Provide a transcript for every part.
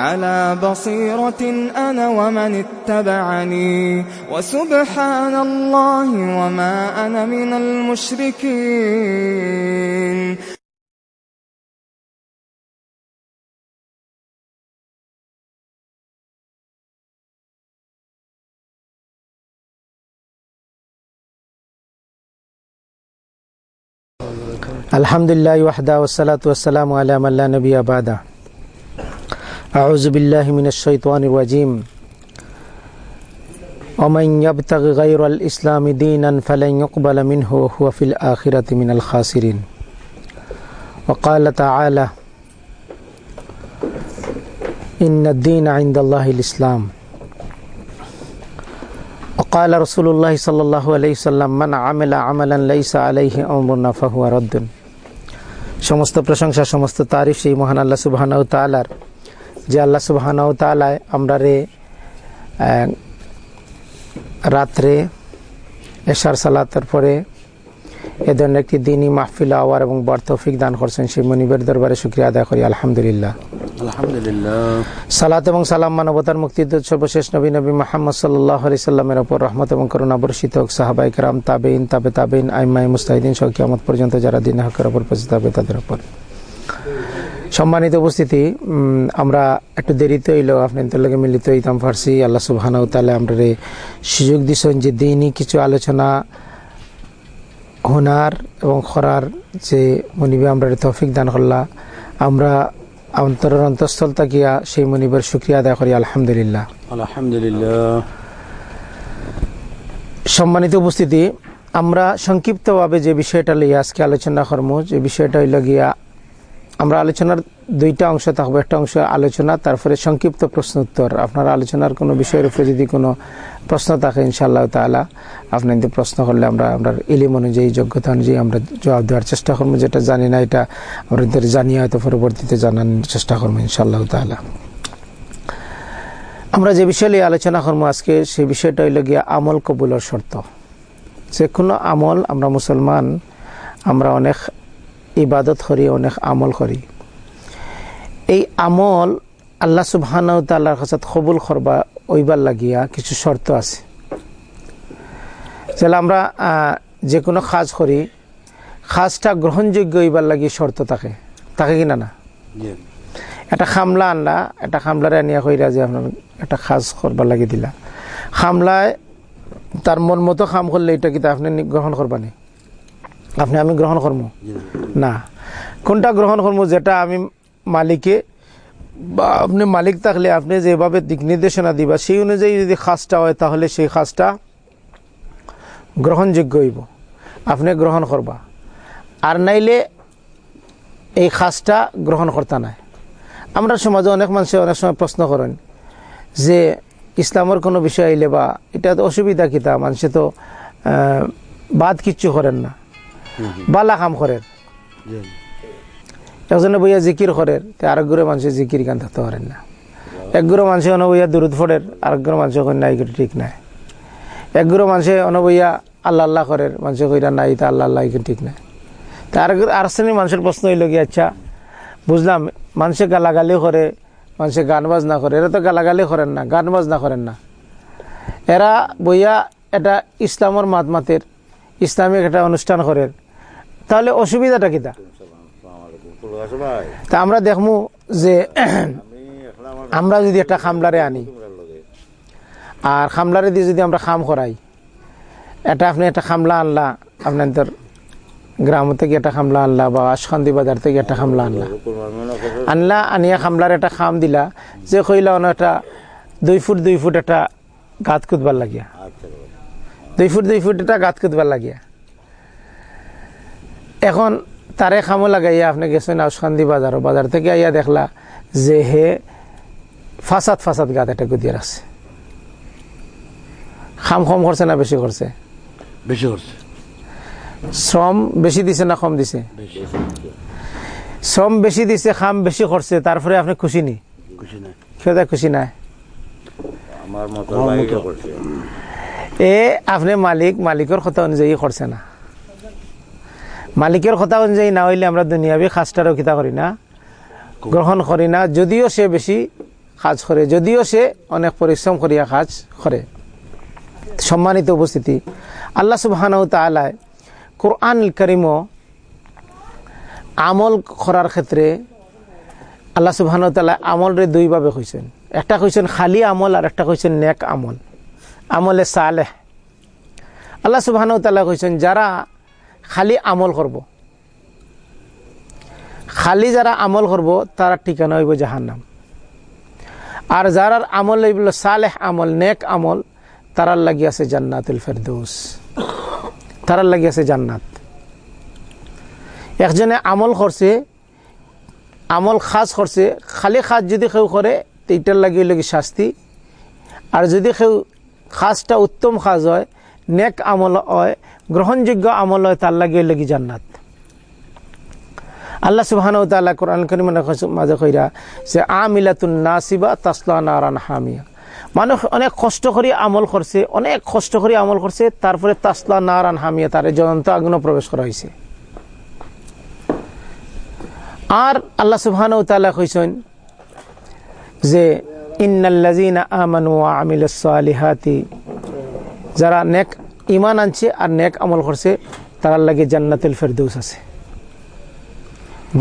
على بصيرة أنا ومن اتبعني. وسبحان الله وما أنا من المشركين. الحمد لله وحده والصلاة والسلام على من لا نبي بعده. أعوذ بالله من الشيطان الرجيم ومن يبتغ غير الإسلام دينا فلن يقبل منه وهو في الآخرة من الخاسرين وقال تعالى إن الدين عند الله الإسلام وقال رسول الله صلى الله عليه وسلم من عمل عملا ليس عليه أمرنا فهو رد সমস্ত প্রশংসা সমস্ত তারিফ সেই মহান আল্লাহ সুবাহানাউ তালার যে আল্লাহ সুবাহানাউ তালায় আমরা রে রাত্রে এশার সালাতের পরে এ ধরনের একটি দিনই মাহফিল আওয়ার এবং বর তৌফিক দান করছেন সেই মনিবের দরবারে শুক্রিয়া আদায় করি আলহামদুলিল্লাহ। আলহামদুলিল্লাহ। সালাত এবং সালাম মানবতার মুক্তির দূত সর্বশেষ নবী নবী মোহাম্মদ সাল্লাহ আলি সাল্লামের ওপর রহমত এবং করুণা বর্ষিত হোক সাহাবাই কারাম তাবেইন তাবে তাবেইন আইমাই মুস্তাহিদিন সহ কিয়ামত পর্যন্ত যারা দিন হকের ওপর হবে তাদের ওপর। সম্মানিত উপস্থিতি আমরা একটু দেরিতে হইলেও আপনাদের লগে মিলিত হইতাম ফার্সি। আল্লাহ সুবহানাহু তাআলা আমরা রে সুযোগ দিছেন যে দিনই কিছু আলোচনা হোনার এবং খরার যে মনিবে আমরা তৌফিক দান করলা। আমরা অন্তরের অন্তঃস্থল তাকিয়া সেই মনিবের শুক্রিয়া আদায় করি আলহামদুলিল্লাহ। আলহামদুলিল্লাহ। সম্মানিত উপস্থিতি আমরা সংক্ষিপ্তভাবে যে বিষয়টা লইয়া আজকে আলোচনা করব যে বিষয়টা হইল গিয়া আমরা আলোচনার দুইটা অংশ থাকব। একটা অংশ আলোচনা, তারপরে সংক্ষিপ্ত প্রশ্ন উত্তর। আপনার আলোচনার কোনো বিষয়ের উপরে যদি কোনো প্রশ্ন থাকে, ইনশাআল্লাহ তাআলা আপনি প্রশ্ন করলে আমরা আমরা ইলিম অনুযায়ী, যোগ্যতা অনুযায়ী আমরা জবাব দেওয়ার চেষ্টা করব। যেটা জানি না, এটা আমাদের জানিয়ে হয়তো পরবর্তীতে জানানোর চেষ্টা করব, ইনশাআল্লাহ তাআলা। আমরা যে বিষয় নিয়ে আলোচনা করব আজকে, সেই বিষয়টা হইল গিয়া আমল কবুলের শর্ত। যে কোনো আমল আমরা মুসলমান, আমরা অনেক ইবাদত করি অনেক আমল করি। এই আমল আল্লাহ সুবহানাহু তাআলার কাছে কবুল করবা ওইবার লাগিয়া কিছু শর্ত আছে। তাহলে আমরা যে কোনো কাজ করি কাজটা গ্রহণযোগ্য হইবার লাগি শর্ত থাকে। থাকে কিনা না জি। একটা খামলা আনলা একটা খামলারে আনিয়া কইরা যে আপনার একটা খাস করবার লাগি দিলা। খামলায় তার মন মতো খাম করলে এটা কিন্তু আপনি গ্রহণ করবানি আপনি আমি গ্রহণ করব না। কোনটা গ্রহণ করব যেটা আমি মালিকে বা আপনি মালিক থাকলে আপনি যেভাবে দিক নির্দেশনা দিবা সেই অনুযায়ী যদি খাসটা হয় তাহলে সেই খাসটা গ্রহণযোগ্য হইব। আপনি গ্রহণ করবা। আর নাইলে এই খাসটা গ্রহণ করতে নাই। আমরা সমাজে অনেক মানুষে অনেক সময় প্রশ্ন করেন যে ইসলামের কোনো বিষয় আইলে বা এটা তো অসুবিধা কিতা মানুষে তো বাদ কিচ্ছু করেন না। বালা কাম করেন জি একজনে বইয়া জিকির করেন তে আরেকগুলো মানুষের জিকির গান থাকতে পারেন না। একগুলো মানুষে অন বইয়া দূরত ফোড়ের আরেকগুলো মানুষের কই নাই ঠিক নাই। একগুলো মানুষে অন বইয়া আল্লাহ আল্লাহ করেন মানুষের কইরা নাই, তা আল্লাহ আল্লাহ ঠিক নাই। তা আর শ্রেণির মানুষের প্রশ্ন হইল গিয়ে আচ্ছা বুঝলাম মানুষে গালাগালি করে মানুষে গান বাজনা করে এরা তো গালাগালি করেন না, গান বাজনা করেন না। এরা বইয়া এটা ইসলামর মাতমাতের ইসলামিক একটা অনুষ্ঠান করেন তাহলে অসুবিধাটা কিতা তা? আমরা দেখমু যে আমরা যদি একটা খামলারে আনি, আর খামলারে দিয়ে যদি আমরা খাম করাই, এটা আপনি একটা খামলা আনলা আপনাদের গ্রাম থেকে একটা খামলা আনলা বা আশকান্দি বাজার থেকে একটা খামলা আনলা। আনলা, আনিয়া খামলার একটা খাম দিলা, যে কইলা অন একটা দুই ফুট দুই ফুট একটা গাত কুদবার লাগিয়া। দুই ফুট দুই ফুট এটা গাত কুদবার লাগিয়া। এখন তারে খামো লাগাইয়া আপনি গেছেন আউসকান্দি বাজার বাজার থেকে আইয়া দেখলা যে হে ফাসাদ ফাসাদ গাত এটা গুদিয়ে রাখছে খাম কম করছে না বেশি করছে বেশি করছে শ্রম বেশি দিছে না কম দিছে? শ্রম বেশি দিছে খাম বেশি করছে তারপরে আপনি খুশি নি? খুশি নাই। কেউ খুশি নাই? আমার মতো এ আপনি মালিক, মালিকের কথা অনুযায়ী করছে না। মালিকের কথা অনুযায়ী না হইলে আমরা দুনিয়াবি খাজটারও কিতা করি না, গ্রহণ করি না, যদিও সে বেশি কাজ করে, যদিও সে অনেক পরিশ্রম করিয়া কাজ করে। সম্মানিত উপস্থিতি, আল্লাহ সুবহানাহু তাআলায় কোরআন করিমও আমল করার ক্ষেত্রে আল্লাহ সুবহানাহু তাআলা আমলরে দুইভাবে কইছেন। একটা কইছেন খালি আমল আর একটা কইছেন নেক আমল। আমলে সালেহ আল্লাহ সুবহানাহু তাআলা কইছেন, যারা খালি আমল করব, খালি যারা আমল করব, তারা ঠিকানা হইব জাহান্নাম। আর যারা আমল হইল সালেহ আমল, নেক আমল, তারার লাগি আছে জান্নাতুল ফেরদৌস। তারার লাগি আছে জান্নাত। একজনে আমল করছে, আমল খাস করছে, খালি খাস যদি কেউ করে, তো এটার লাগি লাগি শাস্তি। আর যদি কেউ খাসটা উত্তম খাস হয়, নেক আমল হয়, গ্রহণযোগ্য আমল হয়, তার লাগে লাগি জান্নাত। আল্লাহ সুবহান তাআলা কোরআন করিমের মাঝে কইরা যে আমিলাতুন নাসিবা তাসলা নারান হামিয়া। মানুষ অনেক কষ্ট করে আমল করছে, অনেক কষ্ট করে আমল করছে, তারপরে তাসলা নারান হামিয়া, তার জ্বলন্ত আগুনে প্রবেশ করা হয়েছে আর আল্লাহ সুবহান তাআলা কইছেন যে ইন্নাল্লাযিনা আমানু ওয়া আমিলুস সালিহাতি। যারা নেক ইমান আনছে আর নেক আমল করছে তার লাগে জান্নাতুল ফেরদৌস আছে।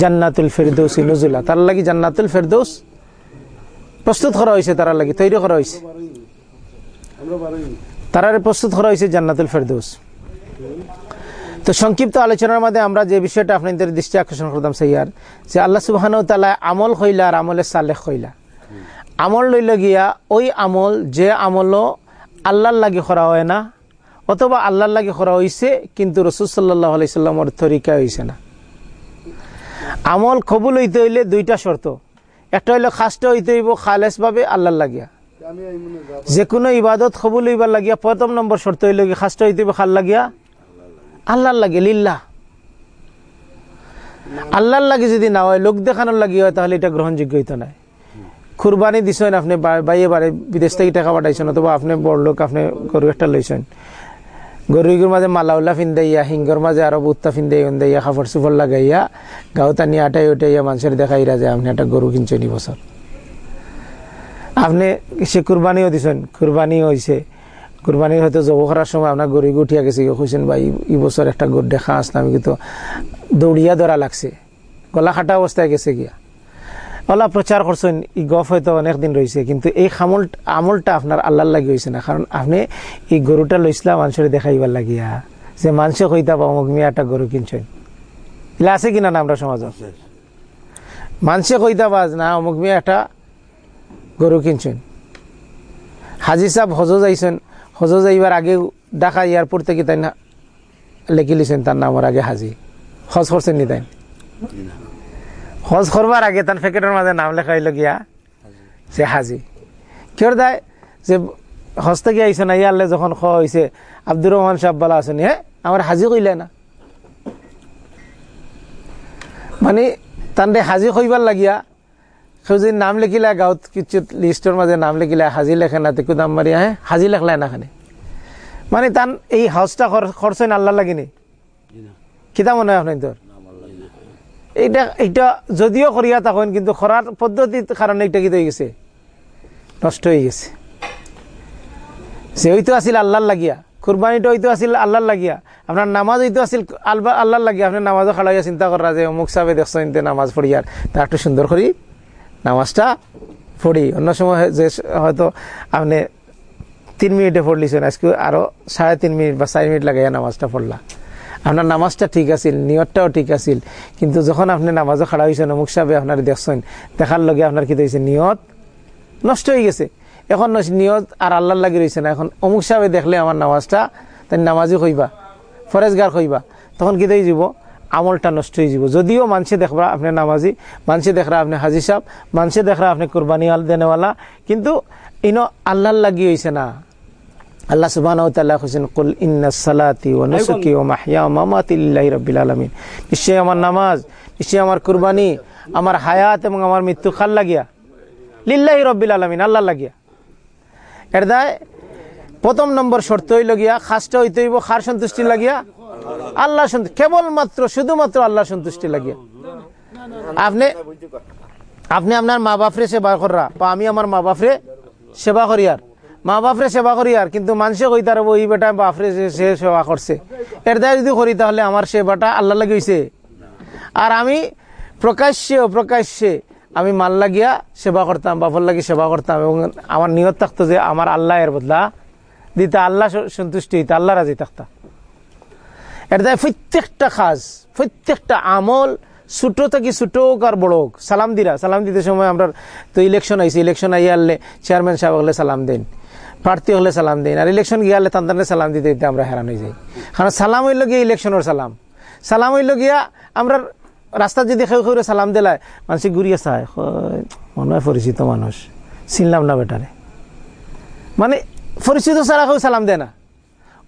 জান্নাতুল ফেরদৌসি নজুলা। তার লাগি জান্নাতুল ফেরদৌস প্রস্তুত করা হয়েছে তার লাগি তৈরি করা হয়েছে। তারারে প্রস্তুত করা হয়েছে জান্নাতুল ফেরদৌস। তো সংক্ষিপ্ত আলোচনার মধ্যে আমরা যে বিষয়টা আপনাদের দৃষ্টি আকর্ষণ করতাম, সেইয়ার, যে আল্লাহ সুবাহান তালা আমল হইলা আর আমলে সালেহ হইলা আমল লইল গিয়া ওই আমল যে আমলও আল্লাহর লাগি করা হয় না, অথবা আল্লাহর লাগি করা হয়েছে কিন্তু রসুল সাল্লাহ আলাইসাল্লামর তরিকা হয়েছে না। আমল কবুল হইতে হইলে দুইটা শর্ত। একটা হইলে খাসটা হইতে হইব খালেস ভাবে আল্লাহর লাগিয়া। যে কোনো ইবাদত কবুল হইবার লাগিয়া প্রথম নম্বর শর্ত হইলে কি খাসটা হইতে হইব খাল লাগিয়া? আল্লাহর লাগে, লিল্লাহ। আল্লাহর লাগে যদি না হয়, লোক দেখানোর লাগি হয়, তাহলে এটা গ্রহণযোগ্য হইতো না। কুরবানি দিছেন আপনি বাইয়ে বারে বিদেশ থেকে টাকা পাঠাইছেন, অথবা আপনি বড় লোক, আপনি গরু একটা লইছেন। গরুগুর মাঝে মালাউল্লা ফিন্দাইয়া, হিঙ্গর মাঝে আরও বুত্তা ফিন্দাই উন্দাইয়া খাফর সুফর লাগাইয়া গাও টানি আটাই উঠাইয়া মানুষের দেখাইরা যে আপনি একটা গরু কিনছেন বছর। আপনি সে কুরবানিও দিছেন, কুরবানি হয়েছে কুরবানি হয়তো জব করার সময় আপনার গরু উঠিয়া গেছে, কইছেন, ভাই এই বছর একটা গরু দেখা আসলাম, কিন্তু দৌড়িয়া ধরা লাগছে। গলা খাটা অবস্থায় গেছে গিয়া। ওলা প্রচার করছেন এই গফ হয়তো অনেকদিন রয়েছে কিন্তু এই আমল আমলটা আপনার আল্লাহর লাগি হয়েছে না। কারণ আপনি এই গরুটা লইছিলাম মানুষের দেখাইবার লাগিয়া। যে মানুষে কইতা বা অমুক মিয়া একটা গরু কিনছেন। এলা আছে কিনা না আমরা সমাজত? মানুষে কইতা বাজ না অমুক মিয়া একটা গরু কিনছেন। হাজি সাহেব হজ যাইছেন। হজ যাইবার আগে ঢাকা এয়ারপোর্ট থেকে তাই না লেখি লিছেন তার নামের আগে হাজি। হজ করছেন নি তাই হজ করবার আগে তার প্যাকেটের মাঝে নাম লেখা হইল গিয়া সে হাজি। কিয়র দায় যে হজ থেকে আইসে না ইয়ারলে যখন খ হয়েছে আব্দুর রহমান সাহেব বলা আসেনি হ্যাঁ আমার হাজি কইলে না। মানে তান্ডে হাজি কইবার লাগিয়া কেউ যদি নাম লিখিলা গাঁৱত কিছু লিস্টর মাঝে নাম লিখিলা হাজি লেখে না তেকু দাম মারি হ্যাঁ হাজি লেখলাই না খানে। মানে তান এই হাউসটা খরচ আল্লাহ লাগিনি। কিতা মনে হয় আপনার তোর এইটা এইটা যদিও করিয়া তখন কিন্তু খরার পদ্ধতির কারণে এটা কি হয়ে গেছে? নষ্ট হয়ে গেছে। যে হইতো আছিল আল্লাহর লাগিয়া, কুরবানিটা হইতো আছিল আল্লাহর লাগিয়া, আপনার নামাজ হইতো আছিল আল্লাহ আল্লাহর লাগিয়া, আপনি নামাজও খাড়াইয়া চিন্তা করা যে অমুক সাহেবে দেখছেন নামাজ পড়িয়ার তা একটু সুন্দর করি নামাজটা পড়ি। অন্য সময় যে হয়তো আপনি তিন মিনিটে পড়লিছেন, আজকে আরও সাড়ে তিন মিনিট বা চার মিনিট লাগাইয়া নামাজটা পড়লা। আপনার নামাজটা ঠিক আছিল, নিয়তটাও ঠিক আছিল, কিন্তু যখন আপনি নামাজও খাড়া হয়েছেন অমুক সাহেবে আপনার দেখছেন, দেখার লগে আপনার কি হয়েছে নিয়ত নষ্ট হয়ে গেছে। এখন নিয়ত আর আল্লাহর লাগি রয়েছে না। এখন অমুক সাহেবে দেখলে আমার নামাজটা তাই নামাজই কইবা ফরেজগার কইবা তখন কি দিয়ে যাব আমলটা নষ্ট হয়ে যাব যদিও মানুষে দেখবা আপনি নামাজি, মানুষে দেখরা আপনি হাজি সাহেব, মানুষে দেখরা আপনি কোরবানি দেনেওয়ালা, কিন্তু ইনো আল্লাহর লাগি হয়েছে না। আল্লাহ তাআলা কইছেন কুল ইন্নাস সালাতি ওয়া নুসুকি ওয়া মাহইয়া ওয়া মামাতি রাব্বিল আলামিন। নিশ্চয় আমার নামাজ নিশ্চয় আমার কুরবানি আমার হায়াত এবং আমার মৃত্যু খাল লাগিয়া। লিল্লাহি রাব্বিল আলামিন আল্লাহ লাগিয়া। এর দায় প্রথম নম্বর শর্ত হইল গিয়া খাসটা হইতে হইব খার সন্তুষ্টি লাগিয়া। আল্লাহ সন্তুষ্টি কেবলমাত্র শুধুমাত্র আল্লাহ সন্তুষ্টি লাগিয়া। আপনি আপনি আপনার মা বাপরে সেবা করা বা আমি আমার মা বাপরে সেবা করি আর। মা বাপরে সেবা করি আর, কিন্তু মানুষে কই তার ওই বেটা বাপরে সে- সেবা করছে। এর দায় যদি করি তাহলে আমার সেবাটা আল্লাহ লাগে হইছে। আর আমি প্রকাশ্যে, অপ্রকাশ্যে আমি মাল লাগিয়া সেবা করতাম, বাপর লাগি সেবা করতাম এবং আমার নিয়ত থাকতো যে আমার আল্লাহ এর বদলা দিতে আল্লাহ সন্তুষ্টি হইতে আল্লাহ রাজি থাকতা। এর দায় প্রত্যেকটা কাজ প্রত্যেকটা আমল ছোট থেকে ছোট হোক আর বড় হোক। সালাম দিরা, সালাম দিতে সময় আমরা তো ইলেকশন আইসি ইলেকশন আইয়া আনলে চেয়ারম্যান সাহেব হলে সালাম দেন। প্রার্থী হলে সালাম দেন আর ইলেকশন গিয়ে আনলে তান্তানে সালাম দিতে দিতে আমরা হেরান হয়ে যাই। কারণ সালাম হইল গিয়ে ইলেকশনের সালাম। সালাম হইল গিয়া আমরা রাস্তা যদি খেউ খেয়ে সালাম দিলায়, মানুষ ঘুরিয়ে চায় মনে হয় পরিচিত মানুষ, চিনলাম না বেটারে। মানে পরিচিত ছাড়া কেউ সালাম দেয় না।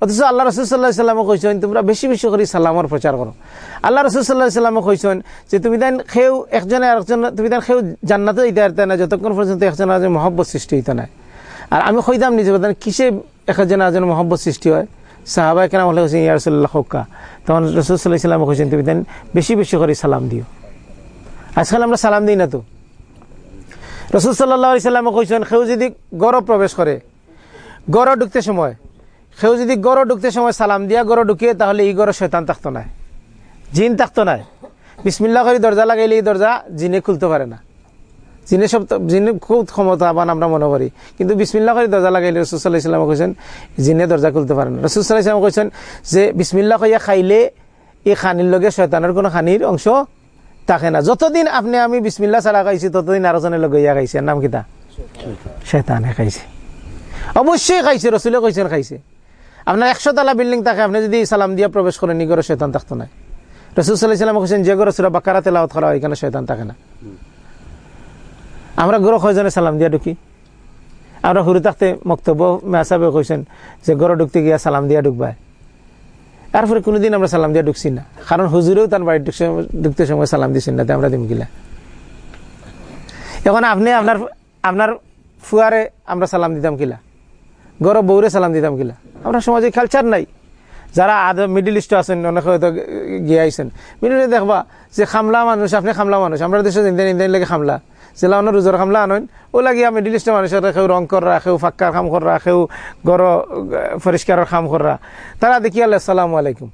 অথচ আল্লাহ রসুল্লাহ সাল্লামে কইছেন, তোমরা বেশি বেশি করে সালামর প্রচার করো। আল্লাহ রসুল্লাহ সাল্লামে কইছেন যে, তুমি দেন খেউ একজনে আরেকজন, তুমি দেন খেউ জান্নাতে পারতে না, যতক্ষণ পর্যন্ত একজন আরেকজন মহব্বত সৃষ্টি হইতে না আর আমি কইতাম নিজে বলতাম কিসে একা যেন আরেকজন মহব্বত সৃষ্টি হয়? সাহাবাই কেন বলে কইছেন, ইয়া রসুল্লাহ হক্কা তখন রসুল্লাহ সাল্লামে কইছেন, তুমি দেন বেশি বেশি করে সালাম দিও। আজকাল আমরা সালাম দিই না তো? রসুল সাল্লাহ সাল্লামে কইছেন, কেউ যদি গড় প্রবেশ করে গড় ঢুকতে সময়, কেউ যদি গড় ঢুকতে সময় সালাম দিয়া গড় ঢুকিয়ে, তাহলে এই গড় শৈতান থাকতো না জিন থাকতো না বিসমিল্লা করে দরজা লাগাইলে এই দরজা জিনে খুলতে পারে না। জিনে সব যিনি খুব ক্ষমতাবান আমরা মনে করি। কিন্তু বিসমিল্লা করে দরজা লাগাইলে রসুল্লাহ ইসলাম কইছেন জিনে দরজা খুলতে পারেন রসুল্লাহ ইসলাম কইছেন যে বিসমিল্লা কইয়া খাইলে এই খানির লগে শয়তানের কোনো খানির অংশ থাকে না। যতদিন আপনি আমি বিসমিল্লা ছাড়া খাইছি, ততদিন আরোজনের লগে ইয়া খাইছে। নাম কিতা শয়তানে। খাইছে। অবশ্যই খাইছে রসুলে কইছেন খাইছে। আপনার একশো তালা বিল্ডিং থাকে, আপনি যদি সালাম দিয়ে প্রবেশ করেন নি ঘরে শৈতান থাকতো না। রসুল সাল্লাহ সাল্লাম কইছেন, যে ঘরে সুরা বাকারা তেলাওয়াত করা হয়, এখানে শৈতান থাকে না। আমরা গরো কয়জনে সালাম দিয়া ঢুকি। আমরা হুরু থাকতে মক্তব্য মেসাবে কইছেন যে গরো ঢুকতে গিয়া সালাম দিয়া ঢুকবায় তারপরে কোনোদিন আমরা সালাম দিয়া ঢুকছি না। কারণ হুজুরেও তার বাড়ি ঢুকছে ঢুকতে সময় সালাম দিচ্ছেন না আমরা দিম গিলা। এখন আপনি আপনার আপনার ফুয়ারে আমরা সালাম দিতাম কিলা গরব বউরে সালাম দিতাম কিলা আমরা সমাজে কালচার নাই। যারা আদ মিডিল ইস্ট আছেন, অনেক হয়তো গিয়ে আইসেন মিডিলে দেখবা যে খামলা মানুষ, আপনি খামলা মানুষ, আমরা দেশে ইন্দিয়ান ইন্দিয়ান লাগে খামলা। জেলা অন্য রোজর খামলা আনইন ও লাগিয়া মিডিল ইস্টের মানুষের কেউ রং করা কেউ ফাক্কার খাম করা কেউ গর পরিষ্কারের খাম করা তারা দেখি আল্লাহ সালামু আলাইকুম।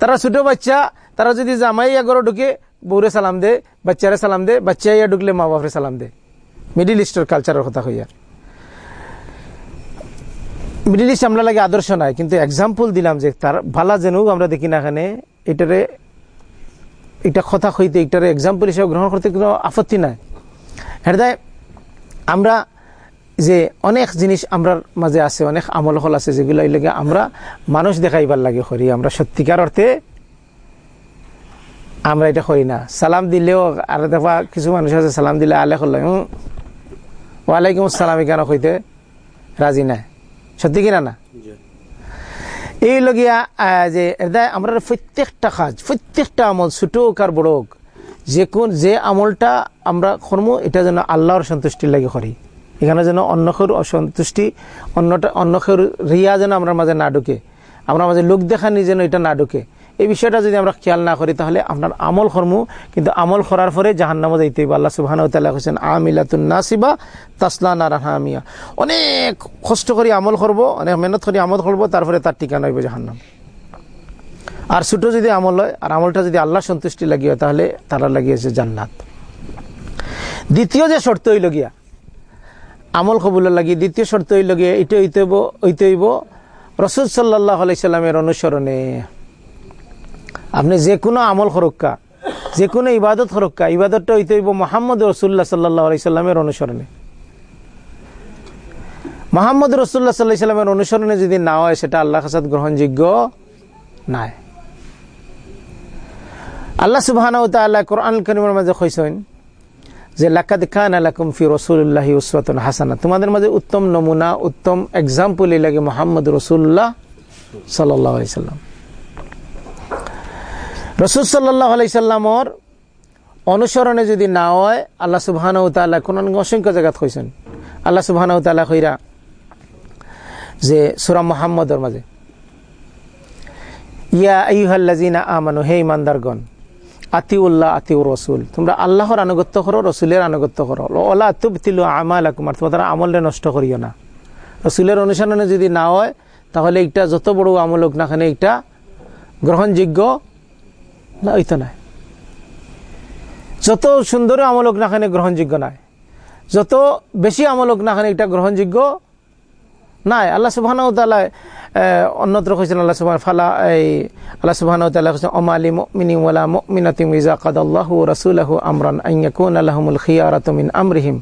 তারা ছোট বাচ্চা তারা যদি জামাই গরো ঢুকে বউরে সালাম দে বাচ্চারে সালাম দে বাচ্চা ইয়া ঢুকলে মা বাপরে সালাম দে। মিডিল ইস্টের কালচারের কথা হইয়ার মিডিল ইস্ট আমরা লাগে আদর্শ নাই, কিন্তু এক্সাম্পল দিলাম যে তার ভালা যেনুক আমরা দেখি না এখানে এটারে এটা কথা হইতে এটারে এক্সাম্পল হিসেবে গ্রহণ করতে কোনো আপত্তি নাই। হেরদায় আমরা যে অনেক জিনিস আমরার মাঝে আছে, অনেক আমল হল আছে, যেগুলো লাগে আমরা মানুষ দেখাইবার লাগে করি। আমরা সত্যিকার অর্থে আমরা এটা করি না। সালাম দিলেও আর দেখবা কিছু মানুষ আছে, সালাম দিলে আলে করলে হুম ওয়ালাইকুম আসসালাম এখানে কইতে রাজি নাই। সত্যি কিনা না এই লগিয়া যে এটা আমরা প্রত্যেকটা কাজ, প্রত্যেকটা আমল ছোট হোক আর বড় হোক যে কোন, যে আমলটা আমরা কর্ম, এটা যেন আল্লাহর সন্তুষ্টির লাগে করি। এখানে যেন অন্য কেউর অসন্তুষ্টি, অন্যটা অন্য কেউর রিয়া যেন আমরা মাঝে না ঢুকে। আমরা মাঝে লোক দেখানি যেন এটা না ঢুকে। এই বিষয়টা যদি আমরা খেয়াল না করি, তাহলে আপনার আমল কর্ম কিন্তু আমল করার পরে জাহান্নামে যাইতে হইব। আল্লাহ সুবাহ হোসেন আমিলাতুন নাসিবা তাসলা নারাহামিয়া অনেক কষ্ট করে আমল করব, অনেক মেহনত করে আমল করব, তারপরে তার ঠিকানা হইব জাহান্নাম। আর ছোট যদি আমল হয়, আর আমলটা যদি আল্লাহ সন্তুষ্টি লাগিয়ে তাহলে তারা লাগিয়েছে জান্নাত। দ্বিতীয় যে শর্ত হইল গিয়া, আমল কবুলের লাগি, দ্বিতীয় শর্ত হইল গিয়া এটা হইতে হইব হইতে হইব, রসুল সাল্লাহ আলাইসাল্লামের অনুসরণে। আপনি যে কোনো আমল খরক্কা, যে কোনো ইবাদত খরক্কা, ইবাদতটা হইতে হইব মোহাম্মদ রসুল্লাহ সাল্লাহ অনুসরণে। মোহাম্মদ রসুল্লাহ সাল্লাহ সাল্লামের অনুসরণে যদি না হয়, সেটা আল্লাহ কাসাদ গ্রহণযোগ্য নাই। আল্লাহ সুবাহ কোরআন করিমের মাঝে কইসেন যে, লাকাদ খান আলাকুম ফি রসুল্লাহ উসওয়াতুন হাসানা তোমাদের মাঝে উত্তম নমুনা, উত্তম এক্সাম্পল লাগে মোহাম্মদ রসুল্লাহ সাল্লাহ সাল্লাম। রসুল সাল্লাহ আলাইসাল্লামর অনুসরণে যদি না হয়, আল্লাহ সুবহান তাল্লাহ কোন অসংখ্য জায়গাত কইছেন। আল্লাহ সুবহান তাল্লাহ কইরা যে সুরা মোহাম্মদর মাঝে, ইয়া আইহাল্লাজিনা আমানু, হে ইমানদারগণ আতিউল্লাহ, আতিউর রসুল, তোমরা আল্লাহর আনুগত্য করো, রসুলের আনুগত্য করো। ওলা তুবতিলু আমাল আকুমার তোমার আমলে নষ্ট করিও না। রসুলের অনুসরণে যদি না হয়, তাহলে এটা যত বড় আমল হোক না খানে এটা গ্রহণযোগ্য না ওইতো নাই। যত সুন্দর আমল হোক না খানে গ্রহণযোগ্য নাই। যত বেশি আমল হোক না খানে এটা গ্রহণযোগ্য নাই। আল্লাহ সুবাহ অন্যত্র কৈছেন আল্লাহ সুবাহ ফালা, এই, আল্লাহ সুবাহ কৈছেন অমালি মিনি ওয়ালা মিনাতিম ইজা কাদাল্লাহ রাসুলাহ আমরান আইয়াকুন আল্লাহমুল খিয়ারাত মিন আমরিহিম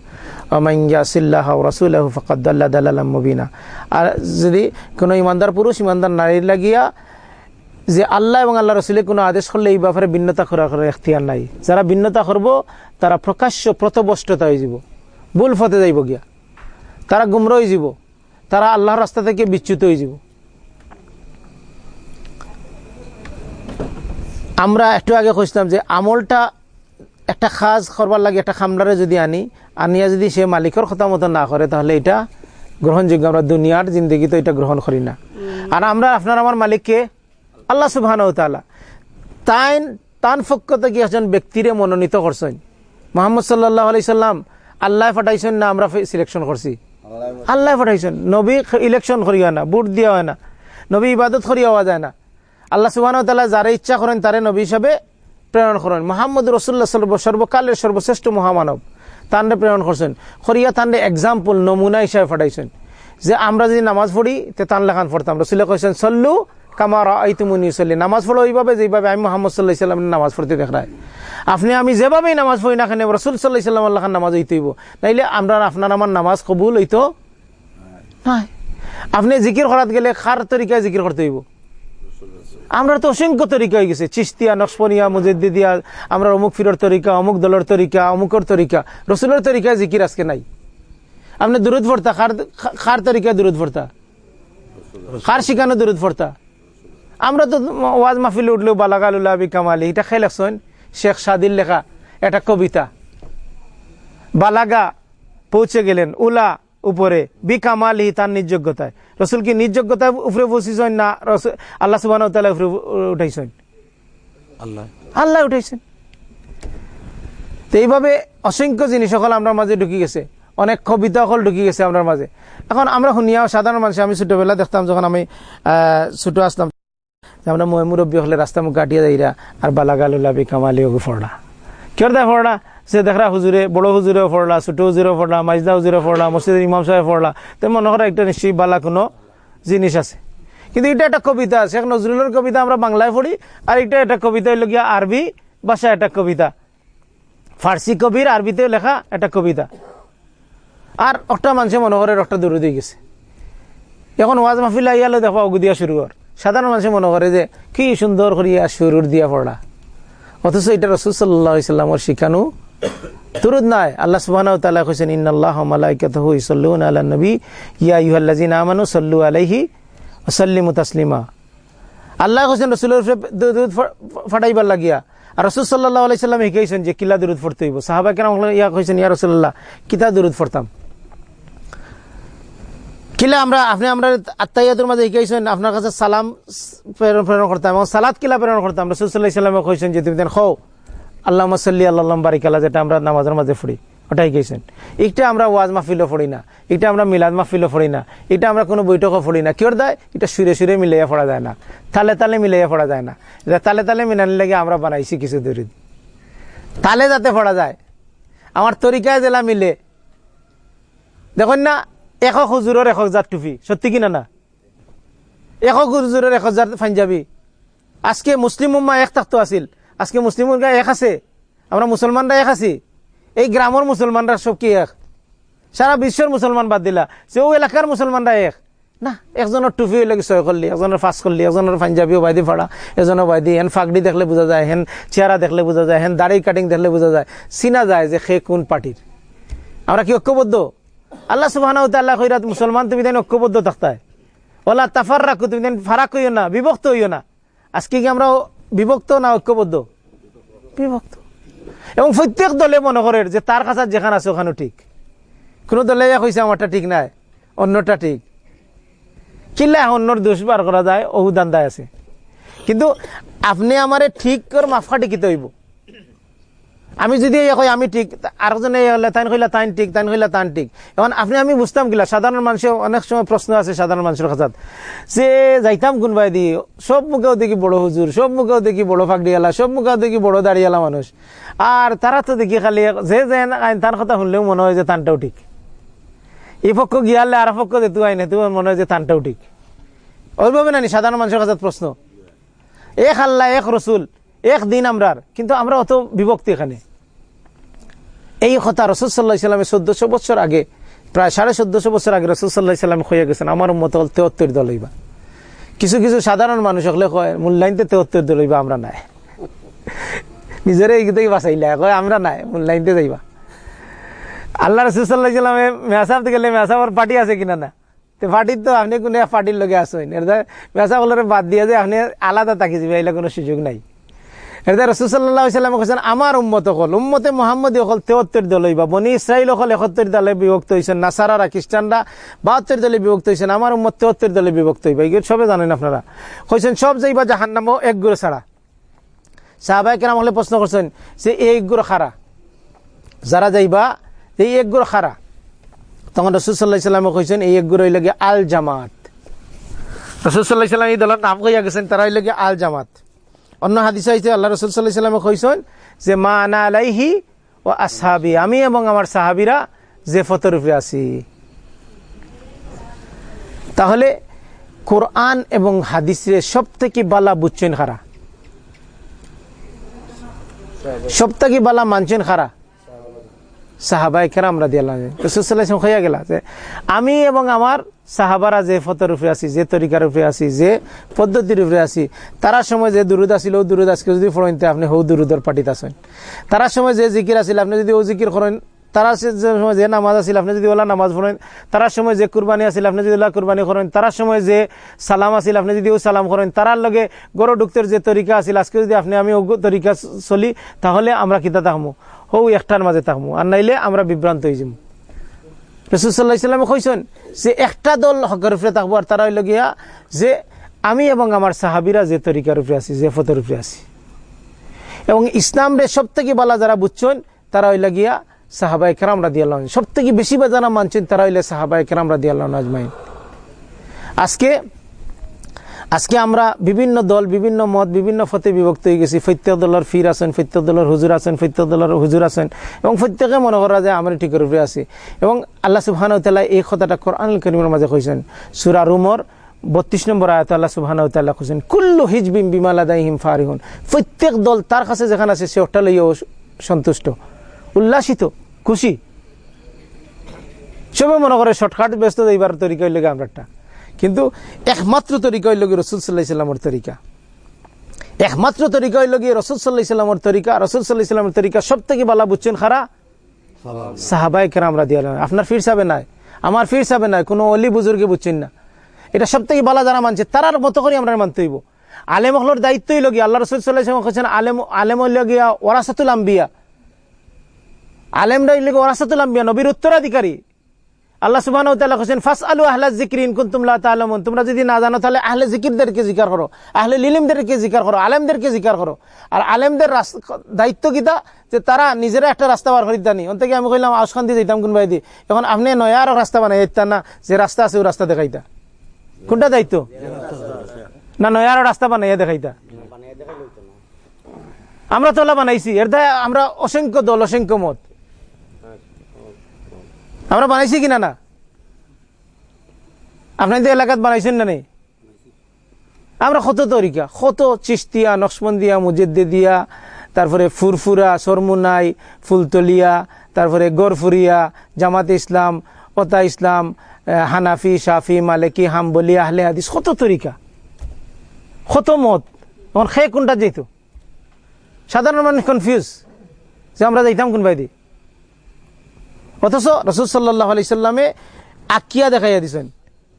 আমাইয়াসিল্লাহ রাসুলাহ ফকদ্দাল্লা দালাম মুবিনা। আর যদি কোনো ইমানদার, পুরুষ ইমানদার নারীর লাগিয়া যে আল্লাহ এবং আল্লাহ রসুলের কোনো আদেশ করলে এই ব্যাপারে ভিন্নতা করার এখতিয়ার নাই। যারা ভিন্নতা করব, তারা প্রকাশ্য প্রতবষ্টতা হয়ে যাব। ভুল ফতে যাইব গিয়া। তারা গুমর হয়ে যাব। তারা আল্লাহর রাস্তা থেকে বিচ্যুত হয়ে যাব। আমরা একটু আগে খুঁজতাম যে আমলটা একটা খাজ করবার লাগে একটা খামলারে যদি আনি, আনিয়া যদি সে মালিকের কথা মতো না করে, তাহলে এটা গ্রহণযোগ্য। আমরা দুনিয়ার জিন্দগি তো এটা গ্রহণ করি না। আর আমরা আপনার, আমার মালিককে আল্লাহ সুবাহ তাই তান পক্ষ থেকে একজন ব্যক্তিরে মনোনীত করছেন। মোহাম্মদ সাল্লাহ আলি সাল্লাম আল্লাহ ফাটাইছেন না, আমরা সিলেকশন করছি। আল্লাহ ফাটাইছেন নবী ইলেকশন করিয়া না, ভোট দিয়া হয় না। নবী ইবাদত করিয়া হওয়া যায় না। আল্লাহ সুবাহ যারা ইচ্ছা করেন, তারে নবী হিসাবে প্রেরণ করেন। মোহাম্মদ রসুল্লাহ সর্ব সর্বকালের সর্বশ্রেষ্ঠ মহামানব তান্ডে প্রেরণ করছেন। খরিয়া তান্ডে এক্সাম্পল নমুনা হিসাবে ফাটাইছেন যে আমরা যদি নামাজ পড়ি, তে তান লেখান পড়তাম। রসুল্লাহ কৈছেন সল্লু কামার আইতুমুনি সল্লি নামাজ পড়ো ওইভাবে যেভাবে আমি মোহাম্মদ সাল্লাহ সাল্লাম নামাজ পড়তে দেখায় আপনি আমি যেভাবেই নামাজ পড়ি না খানে রসুল সাল্লাহ আল্লাহ নামাজ হইতেইব নাইলে আমরা আপনার আমার নামাজ কবুল হইতো নাই। আপনি জিকির করাত গেলে খার তরিকায় জিকির করতে হইব। আমরা তো অসংখ্য তরিকা হয়ে গেছে। চিস্তিয়া নকশপনিয়া মুজদ্দিদিয়া, আমরা অমুক ফিরর তরিকা, অমুক দলের তরিকা, অমুকর তরিকা। রসুলের তরিকায় জিকির আজকে নাই। আপনি দূরত ভরতা খার খার তরিকায় দূরত ভরতা খার শিখানো দূরত ভরতা আমরা তো ওয়াজ মাহফিলে উঠলেও বালাগালুল্লাহ কামালি এটা খেয়ে লেখছেন শেখ সাদির লেখা একটা কবিতা। বালাগা পৌঁছে গেলেন উলা উপরে বিকামালি তার নির্যোগ্যতায়। রসুল কি নির্যোগ্যতায় উপরে বসিছেন না আল্লাহ সুবাহ উপরে উঠাইছেন? আল্লাহ। আল্লাহ উঠাইছেন। তো এইভাবে অসংখ্য জিনিস সকল আমরা মাঝে ঢুকি গেছে। অনেক কবিতা সকল ঢুকি গেছে আপনার মাঝে। এখন আমরা শুনিয়া সাধারণ মানুষ আমি ছোটবেলা দেখতাম যখন আমি ছোট আসতাম আমরা মুরব্বী হলে রাস্তা মুখ কাটিয়ে যাইরা আর বালাগালুল্লা বিকামালি ওগু ফড়া কিয়র দেয় ফড়া সে দেখরা হুজুরে বড় হুজুরেও পড়লা ছোট হুজুরেও পড়লা মাইজদা হুজুরে পড়লা মসজিদের ইমাম সাহেব পড়লা তো মনে করা একটা নিশ্চয়ই বালা কোনো জিনিস আছে। কিন্তু এটা একটা কবিতা শেখ নজরুলের কবিতা আমরা বাংলায় পড়ি, আর এটা একটা কবিতা হইল গিয়া আরবি ভাষা একটা কবিতা। ফার্সি কবির আরবিতে লেখা একটা কবিতা। আর একটা মানুষে মনে করে, একটা দূরে দিয়ে গেছে। এখন ওয়াজ মাহফিলা ইয়ালে দেখো অগুদিয়া শুরু কর সাধারণ মানুষে মনে করে যে, কি সুন্দর করিয়া শুরুর দিয়া পড়া অথচ এটা রসুল সাল্লাহ ইসলামর শিখানো। তুরুদ নাই। আল্লাহ সুবাহ তালা কৈছেন ইন্নআল্লাহ মালাইকাতহু ইসল্লুন আল্লাহ নবী। ইয়া ইহাল্লাজিন আমানু সল্লু আলাইহি ওসাল্লিমু তাসলিমা। আল্লাহ কৈছেন রসুলের দুধ ফাটাইবার লাগিয়া। আর রসুল সাল্লাহ আলাইসাল্লাম শিখাইছেন যে, কিলা দুরুদ ফরতে হইব? সাহাবা কেন ইয়া কইছেন, ইয়া রসুল্লাহ কিতা দুরুদ ফরতাম কিলা আমরা, আপনি আমরা আত্মাইয়াতুর মাঝে শিখাইছেন, আপনার কাছে সালাম প্রেরণ প্রেরণ করতাম এবং সালাদ কিলা প্রেরণ করতাম রসুল্লাহ ইসলামে কইছেন যে, তুমি দেন খো আল্লাহ সাল্লি আল্লাহ বারিকাল্লা যেটা আমরা নামাজের মাঝে পড়ি। ওটাই গেছেন এটা আমরা ওয়াজ মাহফিলও পড়ি না। এটা আমরা মিলাদ মাহফিলও পড়ি না। এটা আমরা কোনো বৈঠকও পড়ি না। কিয়র দেয়? এটা সুরে সুরে মিলাইয়া পড়া যায় না। তালে তালে মিলাইয়া পড়া যায় না। এটা তালে তালে মিলানি লেগে আমরা বানাইছি কিছু দূরে তালে যাতে পড়া যায়। আমার তরিকায় জেলা মিলে। দেখুন না একক হুজুরের একক জাত টুপি, সত্যি কিনা না একক হুজুরের একক জাত পাঞ্জাবি। আজকে মুসলিম উম্মা এক থাকতো আছিল। আজকে মুসলিমরা এক আছে। আমরা মুসলমানরা এক আছি। এই গ্রামের মুসলমানরা সব কি এক? সারা বিশ্বের মুসলমান বাদ দিলা। যে ও এলাকার মুসলমানরা এক। না একজনের টুপি কি ছয় করলি একজনের ফাঁস করলি একজনের পাঞ্জাবি বাইদি ফাড়া এজনের বাইদি হেন ফাগড়ি দেখলে বোঝা যায়, হেন চেহারা দেখলে বোঝা যায়, হেন দাড়ি কাটিং দেখলে বোঝা যায়। চিনা যায় যে সে কোন পার্টির। আমরা কি ঐক্যবদ্ধ? আল্লাহ সুবাহ মুসলমান, তুমি দেন ঐক্যবদ্ধ থাকতায় ওলা তাফার রাখো তুমি দেন ফারাক হইও না, বিভক্ত হইও না। আজকে কি আমরা বিভক্ত না ঐক্যবদ্ধ? বিভক্ত। এবং প্রত্যেক দলে মনে করে যে তার কাছে যেখানে আছে ওখানে ঠিক। কোনো দলে কইছে আমারটা ঠিক নাই, অন্যটা ঠিক। কিল্লা অন্যর দোষ বার করা যায়, অহুদান দায় আছে। কিন্তু আপনি আমারে ঠিক করে মাফকাটি কিতে হইব? আমি যদি কই আমি ঠিক আরেকজনে হলে তাইন কইলা তাইন ঠিক, তাইন কইলা তান ঠিক। এখন আপনি আমি বুঝতাম কিলা সাধারণ মানুষের অনেক সময় প্রশ্ন আছে সাধারণ মানুষের কাছে যে যাইতাম কোনবাই দি, সব মুখেও দেখি বড় হুজুর, সব মুখেও দেখি বড় ফাঁকড়িয়ালা সব মুখেও দেখি বড় দাঁড়িয়ালা মানুষ। আর তারা তো দেখি খালি যে যে আইন তার কথা শুনলেও মনে হয় যে তানটাও ঠিক। এই পক্ষ গিয়ালে আর পক্ষ যেতু আইন হেতু মনে হয় যে তানটাও ঠিক। ওইভাবে নানি সাধারণ মানুষের কাছে প্রশ্ন। এক আল্লাহ, এক রসুল এক দিন আমরার, কিন্তু আমরা অত বিভক্তি এখানে। এই কথা রসুল সাল্লাহ ইসলামের চোদ্দশো বছর আগে, প্রায় সাড়ে চোদ্দশো বছর আগে রসুল সাল্লাহ ইসলাম হয়ে গেছেন। আমার মত তেহত্তর দল হইবা। কিছু কিছু সাধারণ মানুষ হলে কয়, মূল্যায়নতে তেহত্তর দল হইবা, আমরা নাই। নিজের এইদিকে বাঁচাইলে, কয়, আমরা নাই, মূল্যায়নতে যাইবা। আল্লাহ রসুল সাল্লাহ ইসলামে মেসাব গেলে মেসাবর পার্টি আছে কিনা না? তো পার্টির তো আপনি কোনো পার্টির লগে আসেন মেসাবলের বাদ দিয়ে যে আপনি আলাদা থাকি যাবে এগুলো কোনো সুযোগ নাই। এটা রসুল্লাহ সাল্লাম কৈছেন আমার উম্মত অকল, উম্মতে মোহাম্মদ অকল তেহত্তর দল হইবা। বনি ইসরাইল অকল এসত্তর দলে বিভক্ত হয়েছেন নাসারারা, খ্রিস্টানরা বাহাত্তর দলে বিভক্ত হয়েছেন আমার উম্মত তেহত্তর দলে বিভক্ত হইবা। এগুলো সবে জানেন আপনারা। কইছেন, সব যাইবা জাহান নামও এক গুরু ছাড়া। সাহাবাই কেরাম হলে প্রশ্ন করছেন, যে এই গুরু খারা যারা যাইবা এই এক গুরু খারা তখন রসুল্লাহ সাল্লামে কইছেন, এই এক গুরু হইলে আল জামাত রসুল্লাহ সাল্লাম এই দলের নাম কইয়া গেছেন, তারা হইলে আল জামাত অন্য হাদিস হয়েছে আল্লাহ রসুল সাল্লাহ সাল্লামে কইসন যে, মা আনা আলাইহি ও আসহাবি আমি এবং আমার সাহাবিরা যে ফতরূপে আছি। তাহলে কোরআন এবং হাদিসের সব থেকে বালা বুঝছেন খারা সব থেকে বালা মানছেন খারা সাহাবাই কেরাম রাদি আল্লাহ রসুল্লাহ খাইয়া গেলা যে, আমি এবং আমার সাহাবারা যে ফতর উপরে আছি, যে তরিকার উপরে আছি, যে পদ্ধতির উপরে আছি, তারা সময় যে দুরুদ আসিল ও দুরুদ আজকে যদি ফড়ইতে আপনি হৌ দুরুদর পাটিত আছেন। তারা সময় যে জিকির আসিল আপনি যদি ও জিকির করেন তারা সময় যে নামাজ আছিল, আপনি যদি ওলা নামাজ পড়েন তারা সময় যে কুরবানি আছিল, আপনি যদি ওলা কুরবানি করেন তারা সময় যে সালাম আছিল, আপনি যদি ও সালাম করেন তারার লগে গরু ঢুকতের যে তরিকা আছিল, আজকে যদি আপনি আমি ও তরিকা চলি, তাহলে আমরা কিতা থাকব হৌ একটার মাঝে থাকব আর নাইলে আমরা বিভ্রান্ত হয়ে যাব। রসুল্লাহ ইসলামে কইসন যে একটা দল হকের উপরে থাকব আর তারা হইল গিয়া যে আমি এবং আমার সাহাবিরা যে তরিকার উপরে আছি, যে ফতের উপরে আছি। এবং ইসলাম রে সব থেকে বালা যারা বুঝছেন, তারা হইলে গিয়া সাহাবাই কেরাম রাদি আল্লাহ সব থেকে বেশি বা যারা মানছেন তারা হইলে সাহাবাই কেরাম রাদি আল্লাহ আজমাইন। আজকে আজকে আমরা বিভিন্ন দল, বিভিন্ন মত, বিভিন্ন ফতে বিভক্ত হয়ে গেছি। প্রত্যেক দলের ফির আছেন প্রত্যেক দলের হুজুর আছেন প্রত্যেক দলের হুজুর আছেন। এবং প্রত্যেকে মনে করা যায় আমরা ঠিকের উপরে আছি। এবং আল্লাহ সুবাহান এই কথাটা কোরআন করিমের মাঝে কইছেন। সুরা রুমর বত্রিশ নম্বর আয়ত আল্লাহ সুবাহান কৈছেন কুল্লু হিজবিম বিমালাদাইহিম ফারিহুন। প্রত্যেক দল তার কাছে যেখানে আছে, সে ওটা লইয়া সন্তুষ্ট। উল্লাসিত, খুশি। সবে মনে করে শর্টকাট ব্যস্ত এইবার তৈরি করলে আমরা কিন্তু একমাত্র তরিকা হইল গিয়ে রসুল সাল্লাহ ইসলামের তরিকা। একমাত্র তরিকা হইল গিয়ে রসুল সাল্লাহ ইসলামের তরিকা। রসুল সাল্লাহ ইসলামের তরিকা সব থেকে বালা বুঝছেন খারা? সাহাবাই কেরাম রাদি আপনার ফির সাবে নাই? আমার ফির সাবে নাই? কোনো অলি বুজুর্গে বুঝছেন না। এটা সব থেকে বালা যারা মানছে, তারার মতো করে আমরা মানতে হইব। আলেম হলোর দায়িত্বই লগিয়া আল্লাহ রসুল সাল্লাহ ইসলাম বলছেন আলেম আলেম লগিয়া ওরাসাতুল আম্বিয়া। আলেমরা ওরাসাতুল আম্বিয়া, নবীর উত্তরাধিকারী। আল্লাহ সুবাহ হোসেন ফাস আলু আহলা জিক্রিন তোমরা যদি না জানো, তাহলে আহলে জিকিরদেরকে জিকার করো, আহলে লিলিমদেরকে জিকার করো, আলেমদেরকে জিকার করো। আর আলেমদের দায়িত্ব কিতা যে তারা নিজেরা একটা রাস্তা বার করি দানি অন্তকে আমি কইলাম, আউসখান দিয়ে যেতাম কোন দি এখন আপনি নয়া আরও রাস্তা বানাই যেতাম না, যে রাস্তা আছে ওই রাস্তা দেখাইতা। কোনটা দায়িত্ব? না, নয়া আরও রাস্তা বানাইয়া দেখাইতা। আমরা তোলা বানাইছি। এর আমরা অসংখ্য দল, অসংখ্য মত। আমরা বানাইছি কিনা না আপনাদের এলাকাত বানাইছেন না নেই আমরা কত তরিকা কত চিস্তিয়া, নকশবন্দিয়া দিয়া তারপরে ফুরফুরা সরমুনাই ফুলতলিয়া, তারপরে গরফুরিয়া জামাত ইসলাম, ওতা ইসলাম হানাফি, শাফি, মালিকি, হাম্বলি, আহলে হাদিস কত তরিকা। কত মত। এখন সে কোনটা যেত সাধারণ মানুষ কনফিউজ যে আমরা যাইতাম কোন বাইদি অথচ রসুল সাল্লাহ আলি সাল্লামে আকিয়া দেখাইয়া দিছেন।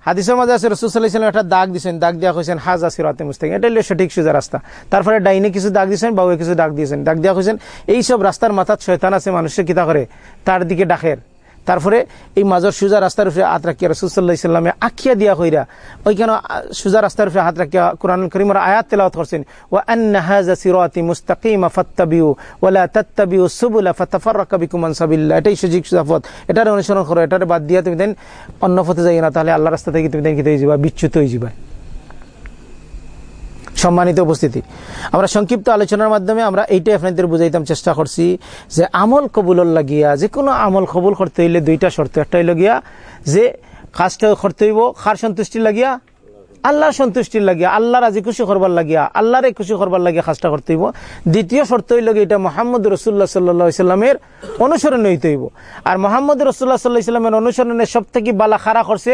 হাদিসের মাঝে আছে, রসুল সাল্লাহ ইসলাম একটা দাগ দিছেন। দাগ দেওয়া হয়েছেন হাজা সিরাতে মুস্তাকিম। এটা হলো সঠিক সোজা রাস্তা। তারপরে ডাইনে কিছু দাগ দিয়েছেন বাউয়ে কিছু দাগ দিয়েছেন। দাগ দেওয়া হয়েছেন এইসব রাস্তার মাথাত শয়তান আছে মানুষের কিতা করে? তার দিকে ডাকের। তারপরে এই মাজর সুজা রাস্তার উপরে হাত রাখিয়া রসুল্লাহ ইসলামে আখিয়া দিয়া হইরা ওইখানে সুজা রাস্তার উপরে হাত রাখিয়া কোরআন করিমর আয়াত তেলাওয়াত করছেন ও আন্না হাজা সিরাতি মুস্তাকিমা ফাত্তাবিউ ওয়ালা তাত্তাবিউ সুবুলা ফাতাফাররাকা বিকুম আন সাবিল্লাহ। এটাই সুযোগ সুজাফত। এটার অনুসরণ করো, এটার বাদ দিয়া তুমি দেন অন্য পথে যাই না, তাহলে আল্লাহ রাস্তা থেকে তুমি দেন হয়ে যাবা বিচ্যুত হয়ে যাবা সম্মানিত উপস্থিতি। আমরা সংক্ষিপ্ত আলোচনার মাধ্যমে আমরা এইটাই আপনাদের বুঝাইতাম চেষ্টা করছি যে আমল কবুলর লাগিয়া যে কোনো আমল কবুল করতে হইলে দুইটা শর্ত। একটা হইল গিয়া যে কাজটা করতে হইব, খার সন্তুষ্টি লাগিয়া, আল্লাহর সন্তুষ্টির লাগিয়া আল্লাহ রাজি খুশি করবার লাগিয়া, আল্লাহরে খুশি করবার লাগিয়া কাজটা করতে হইব। দ্বিতীয় শর্ত হইল এটা মোহাম্মদ রসুল্লাহ সাল্লাহ ইসলামের অনুসরণ হইতে হইব। আর মোহাম্মদ রসুল্লাহ সাল্লাহ ইসলামের অনুসরণের সব থেকে বালা খারা করছে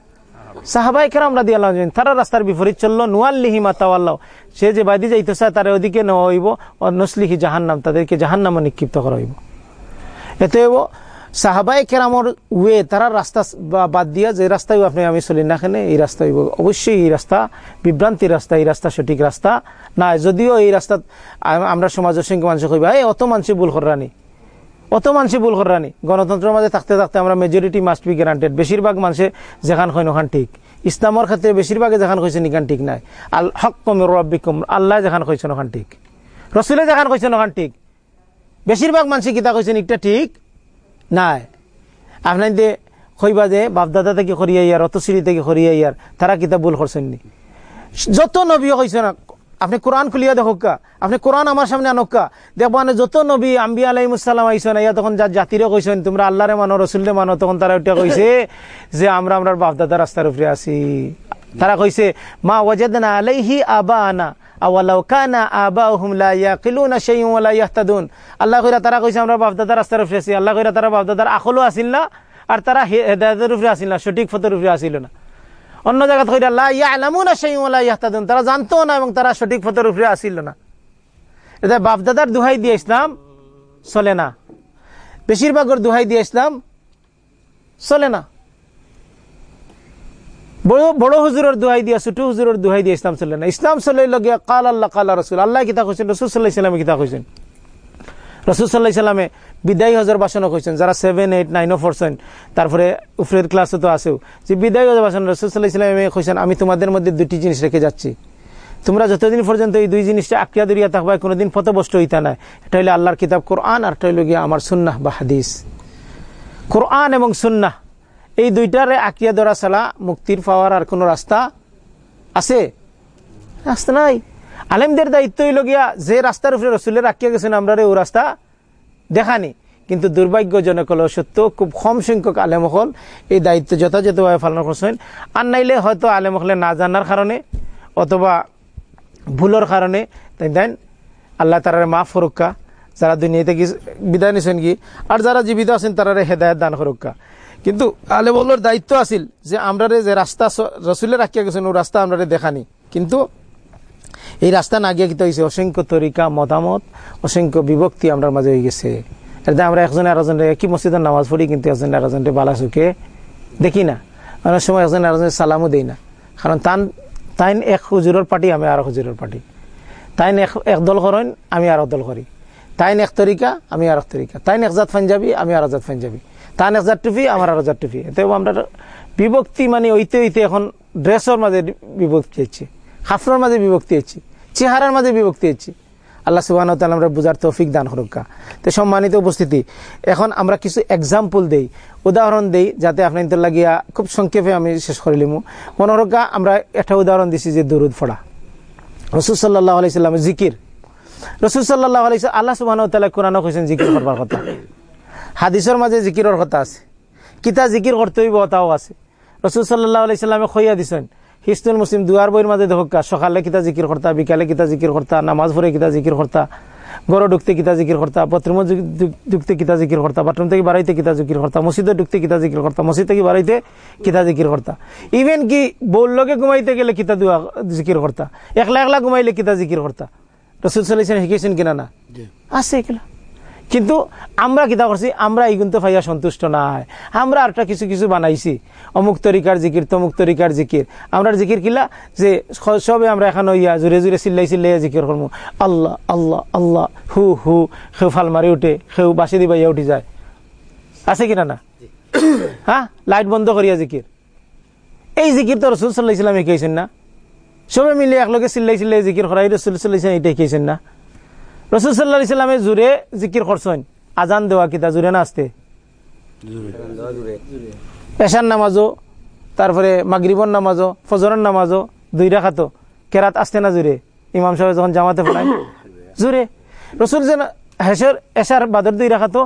সাহাবাই কেরাম রাদি আল্লাহ তারা রাস্তার বিপরীত চলল নুয়াল্লিহি মাতাওয়াল্লাহ সে যে বাদি যাইতে চায় তার ওদিকে নেওয়া হইব, ও নসলিহি জাহান্নাম, তাদেরকে জাহান্নামে নিক্ষিপ্ত করা হইব। এতে সাহাবাই কেরামর ওয়ে, তারা রাস্তা বাদ দিয়া যে রাস্তায় আপনি আমি চলি না এখানে এই রাস্তা হইব। অবশ্যই এই রাস্তা বিভ্রান্তি রাস্তা, এই রাস্তা সঠিক রাস্তা। না, যদিও এই রাস্তা আমরা সমাজের সঙ্গে মানুষ কইবা, এই, অত মানুষই ভুল করানি অত মানুষই ভুল করানি গণতন্ত্রের মাঝে থাকতে থাকতে আমরা মেজরিটি মাস্ট বি গ্যারান্টেড বেশিরভাগ মানুষে যেখান হয় ওখান ঠিক। ইসলামর ক্ষেত্রে বেশিরভাগে যেখান কইছে নিখান ঠিক নাই। আল হক কমের রব্বিকুম, আল্লাহ যেখান কইছেন ওখান ঠিক। রসুলে যেখান কইছেন ওখান ঠিক। বেশিরভাগ মানুষই কিতা কইছেন একটা ঠিক? নাই। আপনার যে কইবা যে বাপদাদা থেকে করিয়া ইয়ার অত সিঁড়ি থেকে করিয়া ইয়ার তারা কিতা ভুল করছেন নি যত নবী কইছে না আপনি কোরআন খুলিয়া দেখোকা আপনি কোরআন আমার সামনে আনকা দেখবা না যত নবী আম্বি আলাইমুসাল্লাম আইসেন ইয়া তখন যার জাতিরে কইছেন তোমরা আল্লাহরে মানো রসুল্লে মানো, তখন তারা ওইটা কইছে যে আমরা আমরা বাপদাদা রাস্তার উপরে আছি। তারা কইছে, মা ওয়াজাদনা আলাইহি লা ইয়াহতাদুন। আল্লাহ কইরা তারা আমরা আছি। আল্লাহ আসিল না, আর তারা হেদায়েতের উপরে আসিল না, সঠিক পথের উপরে আসিল না। অন্য জায়গা তারা জানতো না এবং তারা সঠিক পথের উপরে আসিল না। এটা বাপদাদার দুহাই দিয়ে ইসলাম চলে না। বেশিরভাগের দুহাই দিয়ে ইসলাম চলে না। বড় বড় হুজুরের দুহাই দিয়া, ছোট হুজুরের দুহাই দিয়ে ইসলাম চলে না। ইসলাম চলে লগিয়া কাল আল্লাহ, কাল রসুল। আল্লাহ কিতা কইছেন? রসুল সাল্লাহ ইসলামে কিতা কইছেন? রসুল সাল্লাহ ইসলামে বিদায় হজর বাসনও কইছেন যারা সেভেন এইট নাইনও পড়ছেন তারপরে উপরের ক্লাসে তো আছেও। যে বিদায়ী হজর বাসন রসুল সাল্লাহ ইসলামে কইছেন আমি তোমাদের মধ্যে দুটি জিনিস রেখে যাচ্ছি। তোমরা যতদিন পর্যন্ত এই দুই জিনিসটা আঁকিয়া দরিয়া থাকবা, কোনোদিন পথভ্রষ্ট হইতা নাই। এটা হইলে আল্লাহর কিতাব কোরআন আর এটা হইল গিয়া আমার সুন্নাহ বা হাদিস। কোরআন এবং সুন্নাহ, এই দুইটারে আঁকিয়া ধরা ছাড়া মুক্তির পাওয়ার আর কোনো রাস্তা আছে? রাস্তা নাই। আলেমদের দায়িত্ব হইল গিয়া যে রাস্তার উপরে রসুলের আঁকিয়া গেছেন আমরা রে ও রাস্তা দেখানি। কিন্তু দুর্ভাগ্যজনক হলো সত্য খুব কম সংখ্যক আলেম হল এই দায়িত্ব যথাযথভাবে পালন করছেন। আর নাইলে হয়তো আলেম হলে না জানার কারণে অথবা ভুলের কারণে, তাই দেন আল্লাহ তারারে মাফ ফরুক্কা যারা দুনিয়া থেকে বিদায় নিছেন কি আর যারা জীবিত আছেন তারারে হেদায়ত দান করুক্কা কিন্তু আলে বলর দায়িত্ব আছিল যে আমরা যে রাস্তা রসুলের রাখিয়া গেছেন, ও রাস্তা আমরা দেখানি। কিন্তু এই রাস্তা না গিয়ে কিতা হয়েছে অসংখ্য তরিকা, মতামত, অসংখ্য বিভক্তি আমরা মাঝে হয়ে গেছে। এটা আমরা একজন আরেকজনের একই মসজিদের নামাজ পড়ি, কিন্তু একজন আরেকজনের বালা চোখে দেখি না। অনেক সময় একজন আরেকজনের সালামও দেই না। কারণ তান, তাইন এক হুজুরের পার্টি, আমি আর হুজুরের পার্টি। তাইন এক এক দল করেন, আমি আর দল করি। তাইন এক তরিকা, আমি আর এক তরিকা। তাইন একজাত পাঞ্জাবি, আমি আর একজাত পাঞ্জাবি। তাইন একজাত টুপি, আমার আর একজাত টুপি। এতেও আমরা বিভক্তি মানে ওইতে ওইতে এখন ড্রেসের মাঝে বিভক্তি হচ্ছে। হাফরের মাঝে বিভক্তি হচ্ছে চেহারার মাঝে বিভক্তি হচ্ছে আল্লাহ সুবাহ আমরা বুঝার তৌফিক দান হরক্কা তো সম্মানিত উপস্থিতি, এখন আমরা কিছু এক্সাম্পল দেই, উদাহরণ দেই, যাতে আপনার লাগিয়া খুব সংক্ষেপে আমি শেষ করিলিমু মনে হরক্কা আমরা একটা উদাহরণ দিছি যে দরুদ ফোড়া রসুল সাল্লাহ আলাইসাল্লাম জিকির। রসুল সাল্লাহ আলাইস আল্লাহ সুবাহ কোরআন কৈছেন জিকির করবার কথা। হাদিসের মাঝে জিকিরের কথা আছে। কিতা জিকির করতে হইব তাও আছে। রসুল সাল্লাহ আলাইসাল্লামে খইয়া দিছেন হিস্তুল মুসলিম দুয়ার বইয়ের মাঝে দেখা সকালে কিতা জিকির করতা বিকালে কিতা জিকির করতা নামাজ পড়ে কিতা জিকির করতা গড় ঢুকতে কিতা জিকির করতা বাথরুম ঢুকতে কিতা জিকির করতা বাথরুম থেকে বাড়াইতে কিতা জিকির করতা মসজিদে ঢুকতে কিতা জিকির করতা মসজিদ থেকে বাড়াইতে কিতা জিকির করতা। ইভেন কি লগে ঘুমাইতে গেলে কিতা দুয়া জিকির করতা একলা একলা ঘুমাইলে কিতা জিকির করতা। রসুল সাল্লাহ শিখেছেন কিনা না? আছে এগুলা। কিন্তু আমরা কিতা করছি আমরা এই কিন্তু ফাইয়া সন্তুষ্ট নাই। আমরা আরটা কিছু কিছু বানাইছি। অমুক তরিকার জিকির তমুক তরিকার জিকির আমরা জিকির কিলা? যে সবে আমরা এখন ইয়া জুড়ে জুড়ে চিল্লাই চিল্লাই জিকির করব আল্লাহ আল্লাহ আল্লাহ, হু হু, সেও ফাল মারি উঠে, সেও বাসি দিবা ইয়া উঠি যায়। আছে কিনা না হ্যাঁ লাইট বন্ধ করিয়া জিকির এই জিকির তো রসুল সাল্লাহ ইসলাম শিখাইছেন না। সবে মিলে একলগে চিল্লাই চিল্লাই জিকির করাই রসুল সাল্লাহ ইসলাম এটা শিখাইছেন না। রসুল সাল্লাহ ইসলামে জুড়ে জিকির করছেন। আজান দেওয়া কিতা জুড়ে না আসতে? পেশার নামাজও, তারপরে মাগরিবর নামাজও, ফজরের নামাজও, দুই রাখাতো কেরাত আসতে না জুড়ে? ইমাম সাহেব যখন জামাতে পড়ায়, জুড়ে। রসুল যেন হেসর এসার বাদর দুই রাখাতো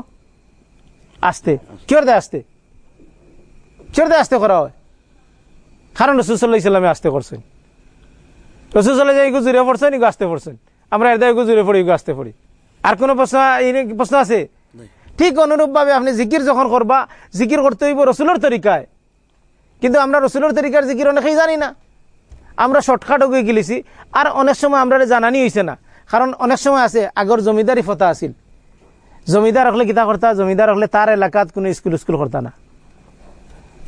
আসতে। কিয়র দেয় আসতে? কিয়র দেয় আসতে করা হয়? কারণ রসুল সাল্লাহ ইসলামে আসতে করছেন। রসুল সাল্লাহ জুড়ে পড়ছেন আসতে পড়ছেন। আমরা এর ইগু জুড়ে পড়ি আসতে পড়ি। আর কোনো প্রশ্ন প্রশ্ন আছে? ঠিক অনুরূপভাবে আপনি জিকির যখন করবা জিকির করতে হইব রসুলের তরিকায়। কিন্তু আমরা রসুলের তরিকার জিকির অনেকেই জানি না। আমরা শর্টকাট হয়ে গেলেছি। আর অনেক সময় আমরা জানানি হয়েছে না। কারণ অনেক সময় আছে আগর জমিদারি ফতা আছিল। জমিদার হলে কিতা করতা? জমিদার হলে তার এলাকাত কোনো স্কুল স্কুল করতা না।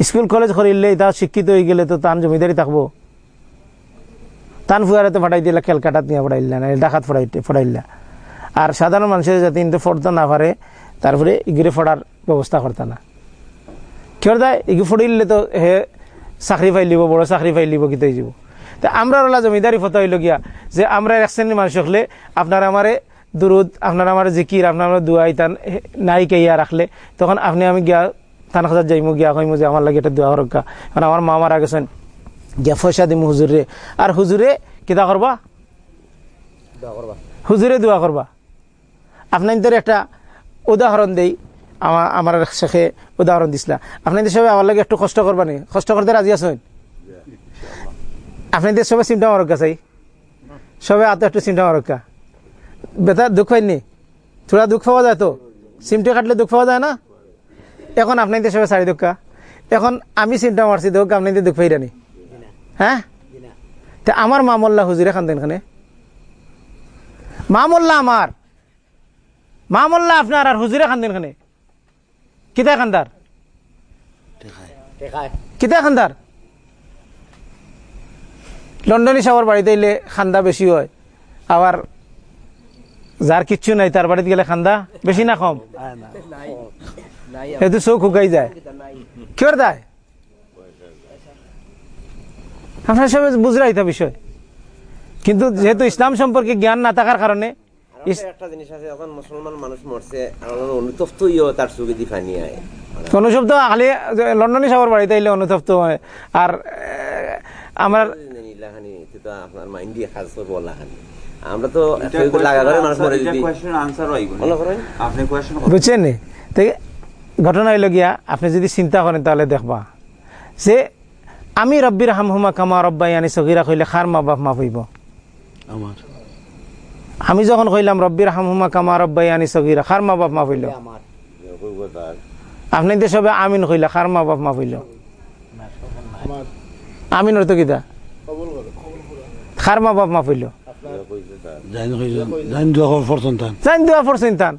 স্কুল কলেজ করিলে তা শিক্ষিত হয়ে গেলে তো তান জমিদারি থাকব। তান ফুয়ারে তো ফাটাই দিলা ক্যালকাটাত নিয়ে ফটাইলা না ডাকাত ফটাই ফটাইলা। আর সাধারণ মানুষের যাতে কিন্তু ফটতে না পারে, তারপরে ইগুরে ফড়ার ব্যবস্থা করতা না। কেউ দেয় ইগু ফড়িলে তো হে চাকরি পাইলিব বড় চাকরি পাইলিব কি তৈ যাব। তা আমরা ওলা জমিদারি ফটো হইল গিয়া যে আমরা এক শ্রেণির মানুষ হলে আপনার আমারে দুরুদ, আপনার আমার জিকির, আপনার আমার দুয়াই তান নাই কেয়া রাখলে, তখন আপনি আমি গিয়া থান খাজার যাইমু, গিয়া কইমু যে আমার লাগে এটা দোয়া রক্ষা কারণ আমার মা মারা গিয়া পয়সা দিমু হুজুরে। আর হুজুরে কিতা করবা? হুজুরে দোয়া করবা। আপনার একটা উদাহরণ দেই। আমার আমার শেখে উদাহরণ দিছিলা। আপনাদের সবাই আমার লাগে একটু কষ্ট করবা নি? কষ্ট করতে রাজি আছেন আপনাদের সবাই চিন্তা মারক্কা চাই। সবাই আতো একটু চিন্তা মারক্কা বেতা দুঃখ পাইনি থোড়া দুঃখ পাওয়া যায় তো? সিমটি কাটলে দুঃখ পাওয়া যায় না? এখন আপনাদের সবাই চারি দুঃখা এখন আমি চিন্তা মারছি দুঃখ আপনাদের দুঃখ পাইরানি হ্যাঁ? তা আমার মামল্লা হুজুরে খান। দেন মামল্লা আমার। মামল্লা আপনার আর হুজুরে খানে। কিতা খান্দার? কিতা খান্দার? লন্ডনী সাহর বাড়িতে এলে খান্দা বেশি হয়। আবার যার কিচ্ছু নাই তার বাড়িতে গেলে খান্দা বেশি না কম? এতো চোখ শুকাই যায়। কিয়র দেয় আপনার সবাই বুঝরাই তা বিষয়। কিন্তু যেহেতু ইসলাম সম্পর্কে জ্ঞান না থাকার কারণে একটা জিনিস আছে এখন মুসলমান মানুষ মরছে অনুতপ্তইও তার চোখে দি আয়। অনুতপ্ত খালি লন্ডনী সাগর বাড়িতে আইলে অনুতপ্ত হয়। আর আমার আপনার মাইন্ডি খাস করব আমরা তো লাগা করে মানুষ মরে যদি বুঝছেন ঘটনা হইল গিয়া আপনি যদি চিন্তা করেন তাহলে দেখবা। যে আমি রব্বির হামহুমা কামা রব্বাই আনি সগিরা কইলে খার মা বাপ মা হইব। আমার। আমি যখন কইলাম রব্বির হামহুমা কামা রব্বাই আনি সগিরা খার মা বাপ মা হইল। আপনি তো সবে আমিন কইলা খার মা বাপ মা হইল। আমিন অর্থ কিতা খার মা বাপ মা হইল। জানি জানি দোয়া করার পর সন্তান জান দোয়া করছেন তান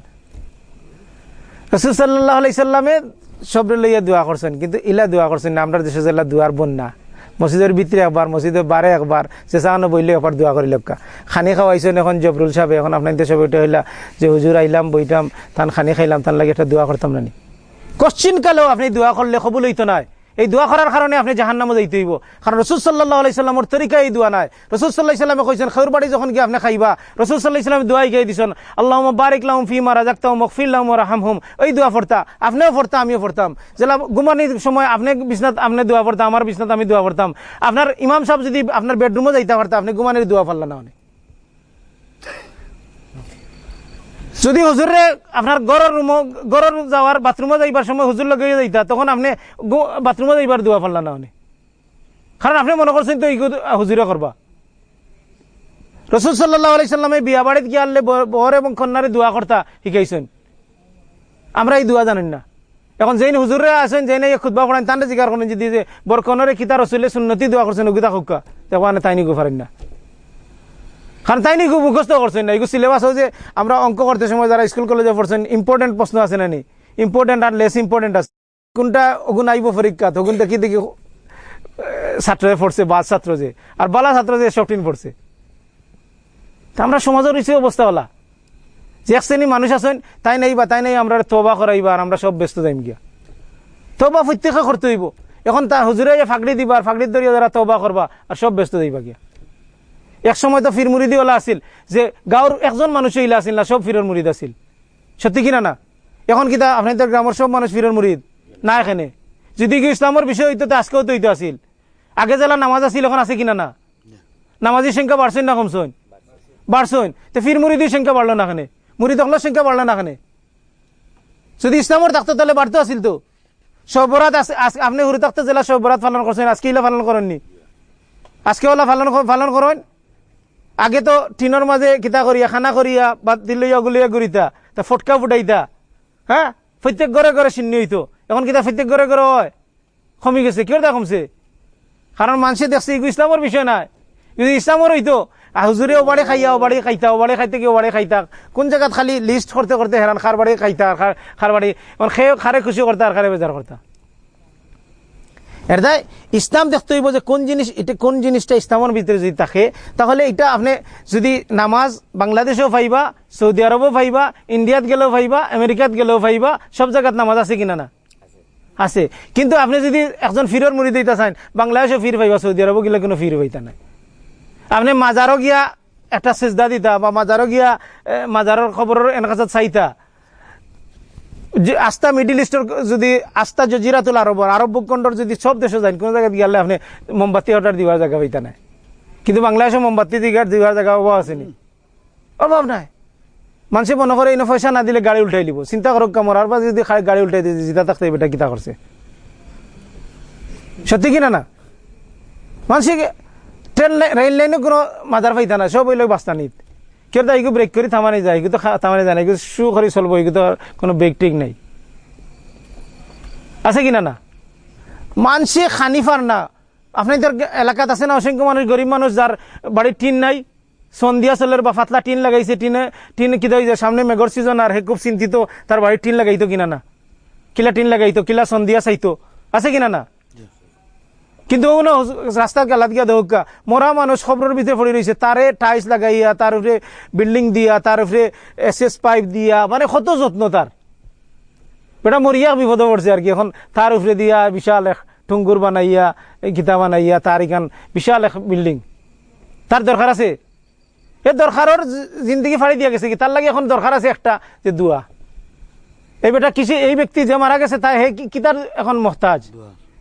রসুল সাল্লাহ আলাইসাল্লামে সবরে লইয়া দোয়া করছেন, কিন্তু ইলা দোয়া করছেন না আমরা দেশে জেলা দোয়ার বন্যা মসজিদের ভিতরে একবার, মসজিদের বারে একবার চেঁচানো বইলে একবার দোয়া করি লোকা খানি খাওয়াইছেন এখন জবরুল সাহেব, এখন আপনার দেশে বইটা হইলা যে, হুজুর, আইলাম, বইটাম, তান খানি খাইলাম তার লাগে একটা দোয়া করতাম না কশ্চিন কালেও আপনি দোয়া করলে কবুল হইতো নাই এই দোয়া করার কারণে আপনি জাহান নামে যাইতে হইব। কারণ রসুল সাল্লাহ আলাইসাল্লামর তরিকা এই দোয়া নাই। রসুল সাল্লাহ ইসলামে কইছেন, খেউর বাড়ি যখন গিয়ে আপনি খাইবা, রসুল সাল্লাহ ইসলামে দোয়াই গিয়ে দিছেন আল্লাহ বারিক লাউম ফিমা রাজাক্তাম মকফিল্লাম রাহাম হুম এই দোয়া পড়তা, আপনিও পড়তা, আমিও পড়তাম। যেলা ঘুমানির সময় আপনি বিছনাত, আপনি দোয়া পড়তাম আমার বিছনাত আমি দোয়া পড়তাম। আপনার ইমাম সাহেব যদি আপনার বেডরুমও যাইতে পারতা, আপনি ঘুমানির দোয়া পড়লা না অনেক যদি হুজুরে আপনার গড়ের রুম গড়ের যাওয়ার বাথরুমে যাইবার সময় হুজুর লগে যাইতা, তখন আপনি বাথরুমে যাইবার দোয়া পারলা না উনি কারণ আপনি মনে করছেন তো এইগুলো হুজুরে করবা। রসুল সাল্লাহ আলাইসাল্লামে বিয়া বাড়িত গিয়ে আনলে বর এবং কন্যারে দোয়া কর্তা শিখাইছেন। আমরা এই দোয়া জানেন না। এখন যেই হুজুরে আছেন যেই নাই খুদবা পড়ান তান্ডে জিকার করেন যদি যে বরকনরে কিতা রসুলে সুন্নতি দোয়া করছেন, ওগুতা হুক্কা তখন তাই নিগো পারেন না। কারণ তাই নিগো মুখস্থ করছেন না? এগুলো সিলেবাস যে আমরা অঙ্ক করতে সময় যারা স্কুল কলেজে পড়ছেন ইম্পর্টেন্ট প্রশ্ন আছে না নি? ইম্পর্টেন্ট আর লেস ইম্পর্টেন্ট আছে। কোনটা ওগুন আইব পরীক্ষা তখন দেখি দেখি ছাত্রে পড়ছে, বাদ ছাত্র যে। আর বালা ছাত্র যে শক্তিন পড়ছে। তা আমরা সমাজের ইচ্ছে অবস্থা হলা যে এক শ্রেণি মানুষ আছেন, তাই নাই বা তাই নাই আমরা তোবা করাইবা আর আমরা সব ব্যস্ত যাইম গিয়া। তোবা প্রত্যেকে করতে হইব। এখন তা হুজুরে ফাঁকড়ি দিবা আর ফাঁকড়ির দরিয়া যারা তোবা করবা আর সব ব্যস্ত যাইবা গিয়া। এক সময় তো ফির মুরিদি ওলা আছিল, যে গাঁর একজন মানুষ ইলা আছিল না, সব ফিরের মুরিদ আছিল। সত্যি কিনা না এখন কিতা আপনাদের গ্রামের সব মানুষ ফিরের মুরিদ? না এখানে। যদি কি ইসলামের বিষয় হইতো তো আজকেও তো হইতো আছিল। আগে জেলা নামাজ আছিল, এখন আছে কিনা না নামাজির সংখ্যা বাড়ছেন না কমছেন? বাড়ছেন। তো ফির মুরিদির সংখ্যা বাড়লো না এখানে। মুরিদ হকলের সংখ্যা বাড়লো না এখানে। যদি ইসলামের থাকতো তাহলে বাড়তো আছিল তো। সবরাত আপনি হুরু থাকতে জেলা সবরাত পালন করছেন, আজকে ইলা পালন করেননি। আজকে ওলা পালন পালন করেন? আগে তো টিনের মাঝে কিতা করিয়া, খানা করিয়া বা দিলইয়া গুলিয়া গুড়িতা, তা ফটকা ফুটাইতা। হ্যাঁ? প্রত্যেক ঘরে ঘরে চিহ্ন হইতো। এখন কিতা প্রত্যেক ঘরে ঘরে হয়? কমি গেছে কিয় তা কমছে কারণ মানুষে দেখছে এগুলো ইসলামের বিষয় নাই। যদি ইসলামের হইতো হুজুরে ও বাড়ি খাইয়া ও বাড়ি খাইতা ও বাড়ি খাইতে গিয়ে ও বাড়ি খাইতা? কোন জায়গাত খালি লিস্ট করতে করতে হেরান খার বাড়ি খাইতা খার বাড়ি খেয়ে খারে খুশি করতে আর খারে বেজার করতা দায় ইসলাম দেখতে হইব যে কোন জিনিস এটা কোন জিনিসটা ইসলামের ভিতরে যদি থাকে, তাহলে এটা আপনি যদি নামাজ বাংলাদেশেও পাইবা সৌদি আরবও পাইবা ইন্ডিয়াত গেলেও পাইবা আমেরিকাত গেলেও পাইবা সব জায়গাত নামাজ আছে কিনা না? আছে। কিন্তু আপনি যদি একজন ফিরর মুড়ি দিতে চান, বাংলাদেশও ফির পাইবা সৌদি আরবও গেলে কোনো ফির পাইতা নাই। আপনি মাজারও গিয়া একটা সেজদা দিতা বা মাজারও গিয়া মাজারের খবরের এনকাজত চাইতা আস্থা মিডিল ইস্টের যদি আস্থা জজিরাতুল আরব আরব ভূখণ্ডর যদি সব দেশে যান কোনো জায়গায় গেলে আপনি মোমবাতি অর্ডার দিবার জায়গা পাইতা নাই। কিন্তু বাংলাদেশে মোমবাতি দিঘার দিবার জায়গা অভাব আসেনি অভাব নাই। মানুষে মনে করে এনে পয়সা না দিলে গাড়ি উল্টাই দিব চিন্তা করুক কামরার বা যদি গাড়ি উল্টাই দিয়ে, জিতা থাকতে বেটা কিতা করছে সত্যি কিনা না মানুষে ট্রেন রেল লাইনে কোনো মাজার পাইতা না সব ওই বাস্তা নিত কেউ তো এগুলো ব্রেক করে থামানি যায় এগুলো তো থামানি যায় না শু করে চলবো তো কোনো ব্রেক টেক নাই। আছে কিনা না মানসে খানিফার না। আপনাদের এলাকাত আছে না, অসংখ্য মানুষ, গরিব মানুষ যার বাড়ির টিন নাই। সন্ধিয়া চলের বা ফাতলা টিন লাগাইছে, টিনে টিন কিতা হয়েছে সামনে মেঘর সিজন আর হে খুব চিন্তিত, তার বাড়ির টিন লাগাইতো কিনা না কিলা টিন লাগাইতো, কিলা সন্ধিয়া চাইতো। আছে কিনা না? কিন্তু না, রাস্তার গালাত গিয়া দৌকা মরা মানুষ খবরের ভিতরে পড়ে রয়েছে। তারে টাইলস লাগাইয়া, তার উপরে বিল্ডিং দিয়া, তার উপরে এস এস পাইপ দিয়া মানে কত যত্ন তার। বেটা মরিয়া বিপদ পড়ছে আর কি। এখন তার উপরে দিয়া বিশাল এক ঠুঙ্গুর বানাইয়া গীতা বানাইয়া, তার এখান বিশাল এক বিল্ডিং তার দরকার আছে? এ দরকারের জিন্দগি ফাড়ি দিয়া গেছে কি? তার লাগে এখন দরকার আছে একটা, যে দুয়া। এই বেটা কৃষি এই ব্যক্তি যে মারা গেছে, তাই হে কি তার এখন মহতাজ?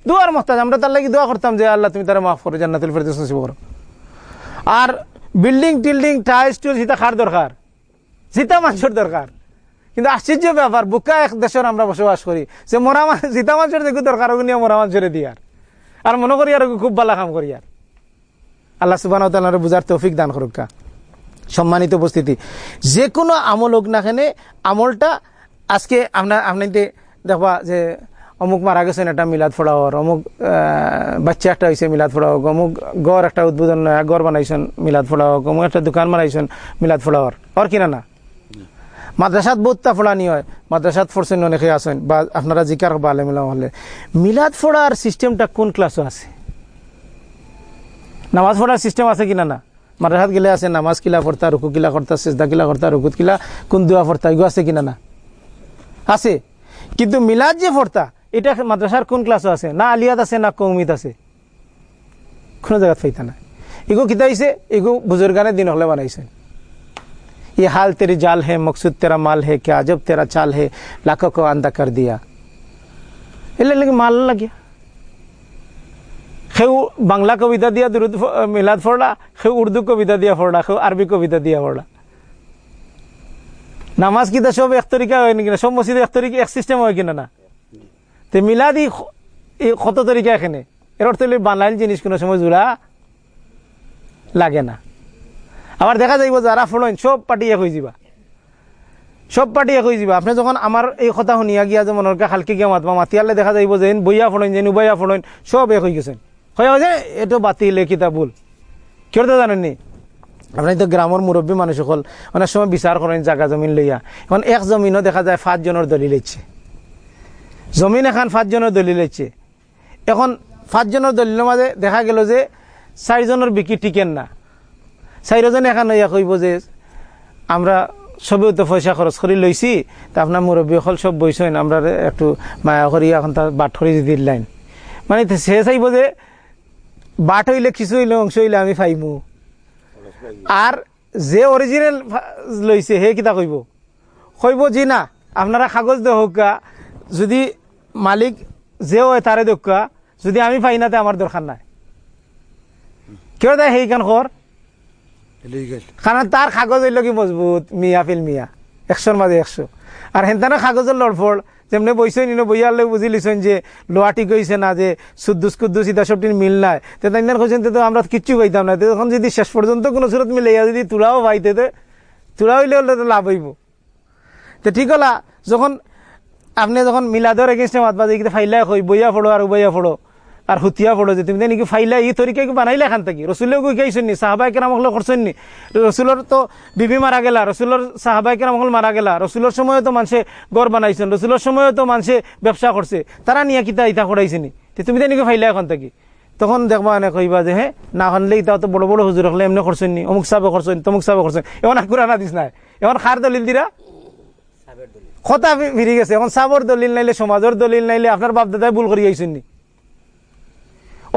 দোয়ার মহতাজ, আমরা তার লাগে দোয়া করতাম যে, আল্লাহ, তুমি তারা মাফ করো, জান্নাতুল ফেরদৌস নসিব করো। আর বিল্ডিং টিল্ডিং, টাইলস টুল সেটা খার দরকার। সেটা মানুষের দরকার। কিন্তু আশ্চর্য ব্যাপার, বুকা এক দেশের আমরা বসবাস করি। যে মরা মানুষ জিতা মানুষের দেখো দরকার ওগুলো মরা মানুষের দিয়ার। আর মনে করি আর খুব ভালো কাম করি আর। আল্লাহ সুবান বুঝার তৌফিক দান করুকা সম্মানিত উপস্থিতি। যে কোনো আমল হোক না এখানে আমলটা আজকে আপনার আপনাদের দেখবা যে অমুক মারা গেছেন একটা মিলাদ ফোড়াওয়ার অমুক বাচ্চা একটা হয়েছে মিলাদ ফোড়াওক অমুক গড় একটা উদ্বোধন গড় বানাইছেন মিলাদ ফোড়াওক অমুক একটা দোকান বানাইছেন মিলাদ ফোড়াওয়ার ওর কিনা না? মাদ্রাসাত বহুতটা ফোড়ানি হয়। মাদ্রাসাত ফোরছেন অনেকে আসেন বা আপনারা জিকার বা আলেমিলা হলে। মিলাদ ফোড়ার সিস্টেমটা কোন ক্লাসও আছে? নামাজ পড়ার সিস্টেম আছে কিনা না? মাদ্রাসাত গেলে আছে, নামাজ কিলা পড়তা, রুকু কিলা করতা, সেজদা কিলা করতা, রুকুত কিলা, কোন পড়তা এগুলো আছে কিনা না? আছে। কিন্তু মিলাদ যে পড়তা এটা মাদ্রাসার কোন ক্লাসও আছে না আলিয়াত আছে না কৌমিত আছে কোনো জায়গাত ফাইতা না এগো কিতা হয়েছে এগো বুজুর্গানের দিন হলে বানাইছে ये हाल तेरी जाल है मकसूद तेरा माल है क्या अजब तेरा चाल है लाखों को अंधा कर दिया এলে লাগে মাল লাগিয়া সেও বাংলা কবিতা দিয়া দুরুদ মিলাদ ফোড়া সেও উর্দু কবিতা দিয়া ফোড়া সেও আরবি কবিতা দিয়া ফোড়া নামাজ কিতা সব এক তরিকা হয় কিনা সব মসজিদে এক তরিকা এক সিস্টেম হয় কিনা না তে মিলাদি কত তরিকা এখানে? এর অর্থ হইলে বানাইল জিনিস কোনো সময় জোড়া লাগে না। আবার দেখা যাইব যারা ফলইন সব পার্টি এক হয়ে যাবা সব পার্টি এক হয়ে যাবা আপনি যখন আমার এই কথা শুনিয়া গিয়া যে মনের হালকে গিয়া মাতবা মাতিয়ালে দেখা যাইব যে বইয়া ফলইন যেন উবাইয়া ফলইন সব এক হয়ে গেছেন। হয় যে এইটো বাতিলে কিতা ভুল? কেউ কিয় জানেননি? আপনি তো গ্রামের মুরব্বী মানুষ সকল, অনেক সময় বিচার করেন জাগা জমিন লইয়া। এখন এক জমিনও দেখা যায় পাঁচজনের দলিল ইচ্ছে জমিন এখন পাঁচজনের দলিল ইচ্ছে এখন পাঁচজনের দলিলের মাঝে দেখা গেল যে চারিজনের বিক্রি টিকেন না। চারিজন এখন ইয়া কইব যে আমরা সবেও তো পয়সা খরচ করে লইছি তা আপনার মুরব্বী সকল সব বইছেন আমরা একটু মায়া করি এখন তার বাট করে দিল লাইন মানে সে চাইব যে বাট হইলে কিছু হইলে অংশ হইলে আমি পাইমু। আর যে অরিজিনাল লইছে হে কিতা কইব। কইব যে না, আপনারা কাগজ দেখা যদি মালিক যে হয় তারে দেখা যদি আমি পাই না তে আমার দরকার নাই। কেউ দেয় সেইখান খর কারণ তার কাগজ হইল কি মজবুত মিয়া ফিল মিয়া। একশোর মাঝে একশো। আর হেনতানো কাগজের লড়ফড় যেমনি বইছেন ইনো বইয়ার লোক বুঝি লিছেন যে লোহাটি কইছে না যে সুদ্দুস কুদ্দুস ইতা সবটির মিল নাই। তো তাই কইছেন তো আমরা কিচ্ছু পাইতাম না। তখন যদি শেষ পর্যন্ত কোনো সুরত মিলে যদি তুলাও পাইতে তো তুলা হইলে হলে লাভ হইব। তো ঠিক হলা যখন আপনি যখন মিলাদর এগেনস্টে মাতবা যে ফাইলা কই বইয়া ফোড়ো আর উবাইয়া ফোড়ো আর হুতিয়া ফোড়ো যে, তুমি নাকি ফাইলা এই তরিকা কি বানাইলে এখান থাকি? রসুলেও কই খাইছেন নি? সাহাবাই কেরাম হলে করছেন নি? রসুলের তো বিবি মারা গেলা রসুলের সাহাবাই কেরাম হল মারা গেলা রসুলের সময় তো মানুষে গড় বানাইছেন রসুলের সময় তো মানুষে ব্যবসা করছে তারা নিয়ে কিতা ইতা করাইছে নি? তুমি নাকি ফাইলা এখন থাকি? তখন দেখবা এনে কইবা যে হ্যাঁ না খানলে ইতা তো বড় বড় হুজুর হলে এমনি করছেন নি? অমুক সাবে করছেন তমুক সাবে করছেন এখন আর কুরানা দিস নাই। এখন খার দলিল দিরা কথা ফিরে গেছে। এখন সাবর দলিল নাইলে সমাজের দলিল নাইলে আপনার বাপ দাদাই ভুল করি আইসেন নি?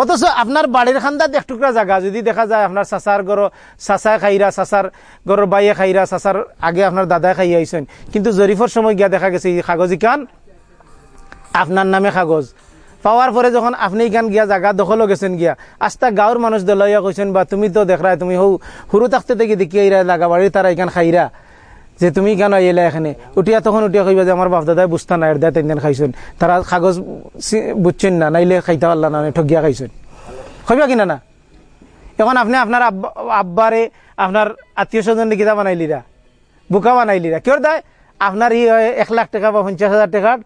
অথচ আপনার বাড়ির খান্দাত এক টুকরা জায়গা যদি দেখা যায় আপনার চাচার গড় চাচা খাইরা চাচার গড়ের বাইয়ে খাইরা চাচার আগে আপনার দাদাই খাই আইসেন কিন্তু জরিফর সময় গিয়া দেখা গেছে, এই কাগজ ইকান আপনার নামে কাগজ। পাওয়ার পরে যখন আপনি গান গিয়া জায়গা দখলও গেছেন গিয়া, আস্তা গাঁৱৰ মানুষ দলাইয়া কইছেন বা তুমি তো দেখরা তুমি হৌ সরু থাকতে থেকে দেখি আইরা লাগা বাড়ি তারা এখান খাইরা যে তুমি কেন আইলা এখানে? উঠিয়া তখন উঠিয়া কইবা যে আমার বাপ দাদাই বুঝতা না এর দেয় তিন খাইছেন। তারা কাগজ বুঝছেন না, নাইলে খাইতে পারলা না ঠগিয়া খাইছেন। কইবা কিনা না? এখন আপনি আপনার আব্বা- আব্বারে আপনার আত্মীয় স্বজন কিতা বানাইলিরা বোকা বানাইলিরা কিয় দেয় আপনার ই এক লাখ টাকা বা পঞ্চাশ হাজার টাকার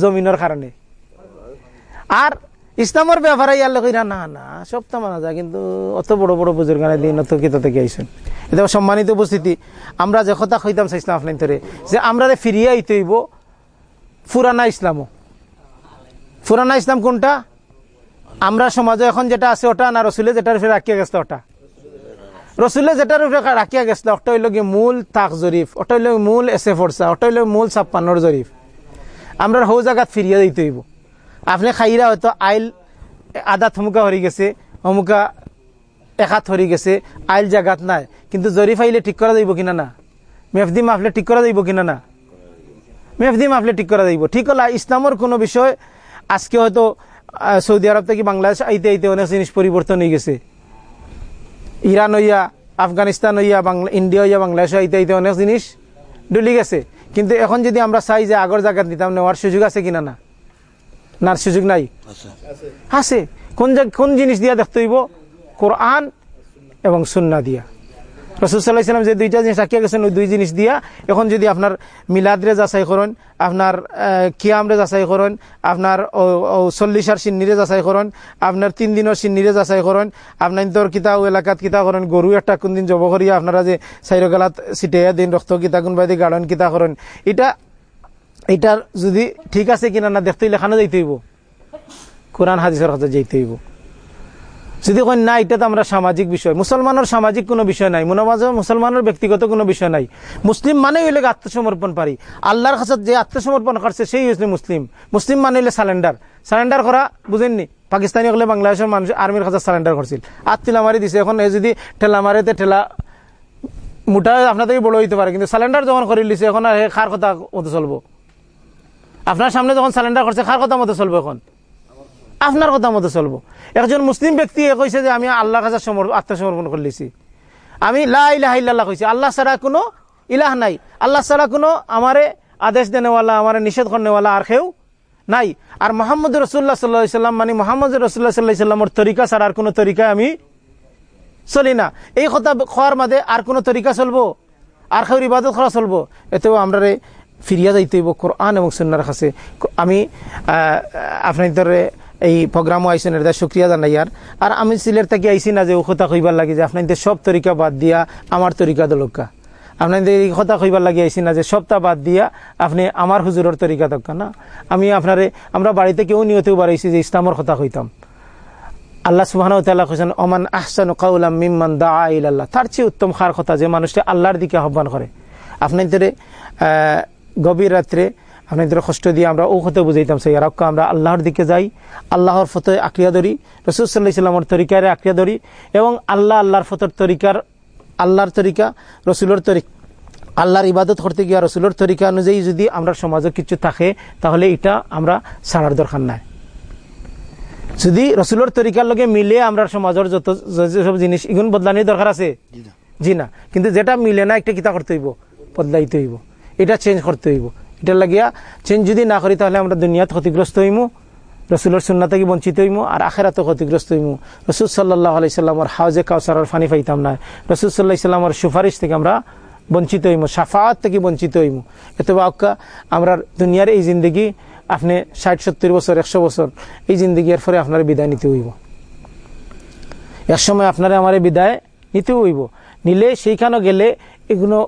জমিনের কারণে আর ইসলামের ব্যাপারে ইয়ার লোক না না তো মানা যায়, কিন্তু অত বড় বড় বুজুর্গানে দিন অত আইসেন। এটা সম্মানিত উপস্থিতি, আমরা যে কথা কইতাম চাইছিলাম আপনার ধরে যে আমরা ফিরিয়ে আইতে হইব ফুরানা ইসলামও। ফুরানা ইসলাম কোনটা? আমরা সমাজে এখন যেটা আছে ওটা না রসুলে যেটার উপরে রাখিয়া গেছে ওটা। রসুলে যেটার উপরে রাখিয়া গেছিল ওটা হইল গিয়ে মূল তাক জরিফ, ওটা হইল মূল এসে ফরসা, ওটা হইল মূল ছাপ্পান্নর জরিফ। আমরা হৌ জায়গাত ফিরিয়ে দিতে হইব। আপনি খাইরা হয়তো আইল আদা থমুকা হরি গেছে, অমুকা একাত হরি গেছে, আইল জায়গাত নাই। কিন্তু জরিফ আইলে ঠিক করা যাইব কিনা না? মেফদি মাফলে ঠিক করা যাইব কিনা না? মেফদি মাফলে ঠিক করা যাইব। ঠিক হলা ইসলামের কোনো বিষয় আজকে হয়তো সৌদি আরব থেকে বাংলাদেশ আইতে আইতে অনেক জিনিস পরিবর্তন হয়ে গেছে। ইরান হইয়া, আফগানিস্তান হইয়া, বাংলা ইন্ডিয়া হইয়া, বাংলাদেশ আইতে আইতে অনেক জিনিস ডুলি গেছে। কিন্তু এখন যদি আমরা চাই যে আগর জায়গা দিতাম নেওয়ার সুযোগ আছে কিনা না? নার সুযোগ নাই। আছে। কোন কোন জিনিস দিয়া দেখতে হইব? কোরআন এবং সুন্না দিয়া। রসুল্লাহ ইসলাম যে দুইটা জিনিস রাখিয়া গেছেন ওই দুই জিনিস দিয়া এখন যদি আপনার মিলাদরে যাচাই করেন আপনার কিয়ামরে যাচাই করেন আপনার চল্লিশার সিন্নিরে যাচাই করেন আপনার তিন দিনের সিন্নিরে যাচাই করেন আপনার তোর কিতা ও এলাকাত কিতা করেন গরু একটা কোন দিন জব করিয়া আপনারা যে চাইর গেলাত ছিটাইয়া দিন রক্ত কিতা কোনবাই দিয়ে গাড়ন কিতা করেন এটা এটার যদি ঠিক আছে কিনা না, দেখতে লেখানো যাইতে হইব। কোরআন হাদিসের হাতে যাইতে হইব। যদি কই না, এটা তো আমরা সামাজিক বিষয়। মুসলমানের সামাজিক কোনো বিষয় নাই। মনোবাজ মুসলমানের ব্যক্তিগত কোনো বিষয় নাই। মুসলিম মানে হইলে আত্মসমর্পণ পারি আল্লাহর কাছে যে আত্মসমর্পণ করছে, সেই হচ্ছে মুসলিম। মুসলিম মানে হইলে সালেন্ডার। সালেন্ডার করা, বুঝেননি? পাকিস্তানি হলে বাংলাদেশের মানুষ আর্মির কাছে সালেন্ডার করছিল। আর তিলা মারি দিছে। এখন যদি ঠেলা মারেতে ঠেলা মোটা আপনার থেকে বড় হইতে পারে। কিন্তু সালেন্ডার যখন করে লিছে এখন আর খার কথা মতো চলবো? আপনার সামনে যখন সালেন্ডার করছে খার কথা মতো চলবো এখন? আপনার কথা মতো চলবো। একজন মুসলিম ব্যক্তি কইছে যে, আমি আল্লাহর কাছে সমর- আত্মসমর্পণ করে লিছি। আমি লাহ কইছি, আল্লাহ ছাড়া কোনো ইলাহ নাই। আল্লাহ ছাড়া কোনো আমারে আদেশ দেনেওয়ালা, আমার নিষেধ করনেওয়ালা আর কেউ নাই। আর মোহাম্মদ রসুল্লাহ সাল্লাহ সাল্লাম মানে মোহাম্মদ রসুল্লাহ সাল্লাহ সাল্লামর তরিকা ছাড়া আর কোনো তরিকায় আমি চলি না। এই কথা খাওয়ার মাঝে আর কোনো তরিকা চলবো? আর কেউ ইবাদত করা চলবো? এতেও আমরা ফিরিয়া যাইতে হইব কোরআন এবং সুন্নার কাছে। আমি আপনাদের এই প্রোগ্রামও আইসেন এটা শুক্রিয়া জানাই আর। আর আমি সিলেট থেকে আইসি না যে কথা কইবার লাগে, যে আপনাদের সব তরিকা বাদ দিয়া আমার তরিকা দলকা আপনাদের এই কথা কইবার লাগে আইসি না যে সপ্তাহ বাদ দিয়া আপনি আমার হুজুরের তরিকা দরকার না? আমি আপনারে, আমরা বাড়িতে কেউ নিয়তেও বাড়াইছি যে ইসলামর কথা কইতাম। আল্লাহ সুবাহ কৈছেন অমান আহসান কাউলাম মিম্মান দা আল্লাহ তার চেয়ে উত্তম খার কথা যে মানুষটা আল্লাহর দিকে আহ্বান করে। আপনাদের গভীর রাত্রে আপনাদের কষ্ট দিয়ে আমরা ও কথা বুঝাইতাম সেই রক্ষ আমরা আল্লাহর দিকে যাই আল্লাহর ফতে আক্রিয়া ধরি রসুল সাল্লাহ ইসলামর তরিকারে আক্রিয়া ধরি এবং আল্লাহ আল্লাহর ফতর তরিকার আল্লাহর তরিকা রসুলের তরিকা আল্লাহর ইবাদত করতে গিয়া রসুলের তরিকা অনুযায়ী যদি আমরা সমাজে কিছু থাকে তাহলে এটা আমরা ছাড়ার দরকার নাই। যদি রসুলের তরিকার লগে মিলে আমরা সমাজের যত সব জিনিস এগুন বদলানির দরকার আছে? জি না। কিন্তু যেটা মিলে না একটা কিতা করতে হইব বদলাইতে হইব। এটা চেঞ্জ করতে হইব। এটা লাগিয়া চেঞ্জ যদি না করি, তাহলে আমরা দুনিয়াত ক্ষতিগ্রস্ত হইমু, রসুলের সুন্না থেকে বঞ্চিত হইমু, আর আখেরাত ক্ষতিগ্রস্ত হইমু। রসুল সাল্লাহ আলাইসাল্লামর হাউজে কাউসার ফানি পাইতাম না। রসুল সাল্লাহ ইসলামর সুপারিশ থেকে আমরা বঞ্চিত হইমু সাফাত থেকে বঞ্চিত হইমু। এত বাক্কা আমরা দুনিয়ার এই জিন্দগি আপনি ষাট, সত্তর বছর, একশো বছর, এই জিন্দগি এর ফলে আপনার বিদায় নিতে হইব। এক সময় আপনার আমার বিদায় নিতে হইব। নিলে সেইখানে গেলে এগুলো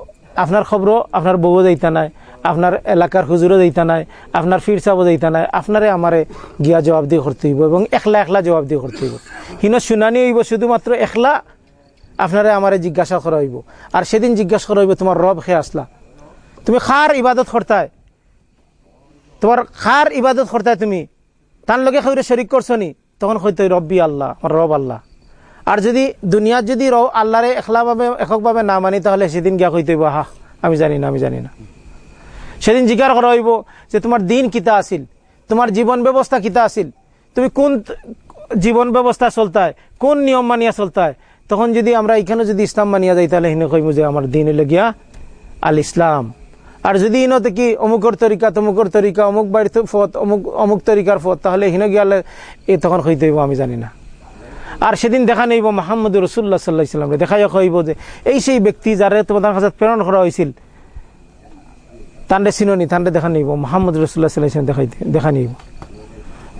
আপনার খবরও আপনার বউ যাইতা নাই, আপনার এলাকার হুজুরও যাইতা নাই, আপনার ফির সাবও যাইতা নাই, আপনারে আমারে গিয়া জবাব দিয়ে করতে হইব এবং একলা একলা জবাব দিয়ে করতে হইব। হিন শুনানি হইব শুধুমাত্র একলা আপনারে আমারে জিজ্ঞাসা করা হইব। আর সেদিন জিজ্ঞাসা করা হইব তোমার রব খেয়ে আসলা। তুমি খার ইবাদত করতায় তোমার খার ইবাদত করতায় তুমি। তার লগে খাইরে শরিক করছ নি তখন হয়তো রব্বি আল্লাহ, আমার রব আল্লাহ। আর যদি দুনিয়ার যদি আল্লাহরে একলাভাবে এককভাবে না মানি, তাহলে সেদিন গিয়া কইতে হইব হা আমি জানি না, আমি জানি না। সেদিন জিজ্ঞার করা হইব যে তোমার দিন কিতা আসিল তোমার জীবন ব্যবস্থা কিতা আসিল তুমি কোন জীবন ব্যবস্থা চলতায়, কোন নিয়ম মানিয়া চলতায়, তখন যদি আমরা এখানে যদি ইসলাম মানিয়া যাই, তাহলে হিনে কইব যে আমার দিন হইলে গিয়া আল ইসলাম। আর যদি ইনতে কি অমুকর তরিকা, তমুকর তরিকা, অমুক বাড়িতে ফত, অমুক অমুক তরিকার ফত, তাহলে হিনে গিয়ালে এ তখন হইতে হইব, আমি জানি না। আর সেদিন দেখা নেইব মাহমুদ রসুল্লাহ সাল্লাহ ইসলামকে দেখা কইব যে, এই সেই ব্যক্তি যারে তোমাদের কাছে প্রেরণ করা হয়েছিল তান্ডে চিননি তান্ডে দেখা নিব মোহাম্মদ রসুল্লাহ সাল্লাহ ইসলাম দেখাই দেখা নিব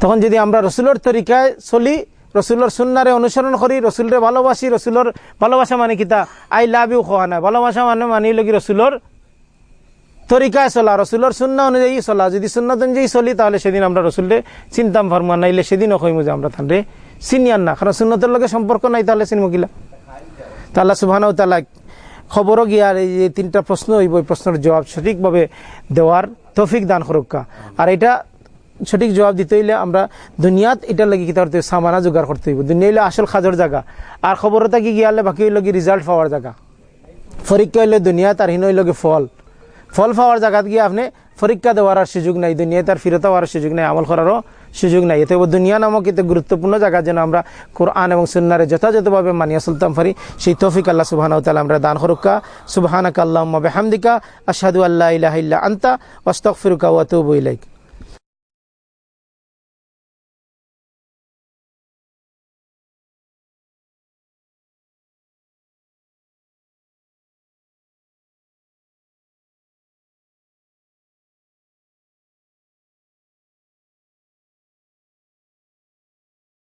তখন যদি আমরা রসুলের তরিকায় চলি, রসুলের সুন্নারে অনুসরণ করি, রসুলরে ভালোবাসি, রসুলের ভালোবাসা মানে কিতা আই লাভ ইউ খোয়া নাই ভালোবাসা মানে মানি লগি রসুলের তরিকায় চলা, রসুলের সুন্না অনুযায়ী চলা। যদি সুন্নত অনুযায়ী চলি, তাহলে সেদিন আমরা রসুলরে চিন্তাম ফরমান নাইলে সেদিনও কইমু যে আমরা তান্ডে চিনিয়ান না, কারণ সুন্নতের লগে সম্পর্ক নাই, তাহলে চিনমু কিলা? তাল্লা সুবাহ তালা খবরও গিয়ার এই যে তিনটা প্রশ্ন হইব এই প্রশ্নের জবাব সঠিকভাবে দেওয়ার তৌফিক দান করুকা আর এটা সঠিক জবাব দিতে হইলে আমরা দুনিয়াত এটার লাগে কি করতে সামানা জোগাড় করতে হইব। দুনিয়া হইলে আসল খাজর জায়গা আর খবর থাকি গিয়ালে বাকি হইল কি রেজাল্ট পাওয়ার জায়গা পরীক্ষা হইলে দুনিয়াত আর হিন হইল ফল। ফল পাওয়ার জায়গাত গিয়ে আপনি পরীক্ষা দেওয়ার সুযোগ নাই, দুনিয়াতে আর ফিরত হওয়ার সুযোগ নাই, আমল করারও সুযোগ নাই। এতে দুনিয়া নামক এতে গুরুত্বপূর্ণ জায়গা যেন আমরা কোরআন এবং সুন্নারে যথাযথভাবে মানিয়া সুলতাম ফারি সেই তৌফিক আল্লাহ সুবাহ আমরা দান হরুকা সুবাহানাক আল্লাহ হামদিকা আসাদু আল্লাহ ইলাহ আন্তা ওয়াস্তক ফিরুকা ওয়াতুবু ইলাইক।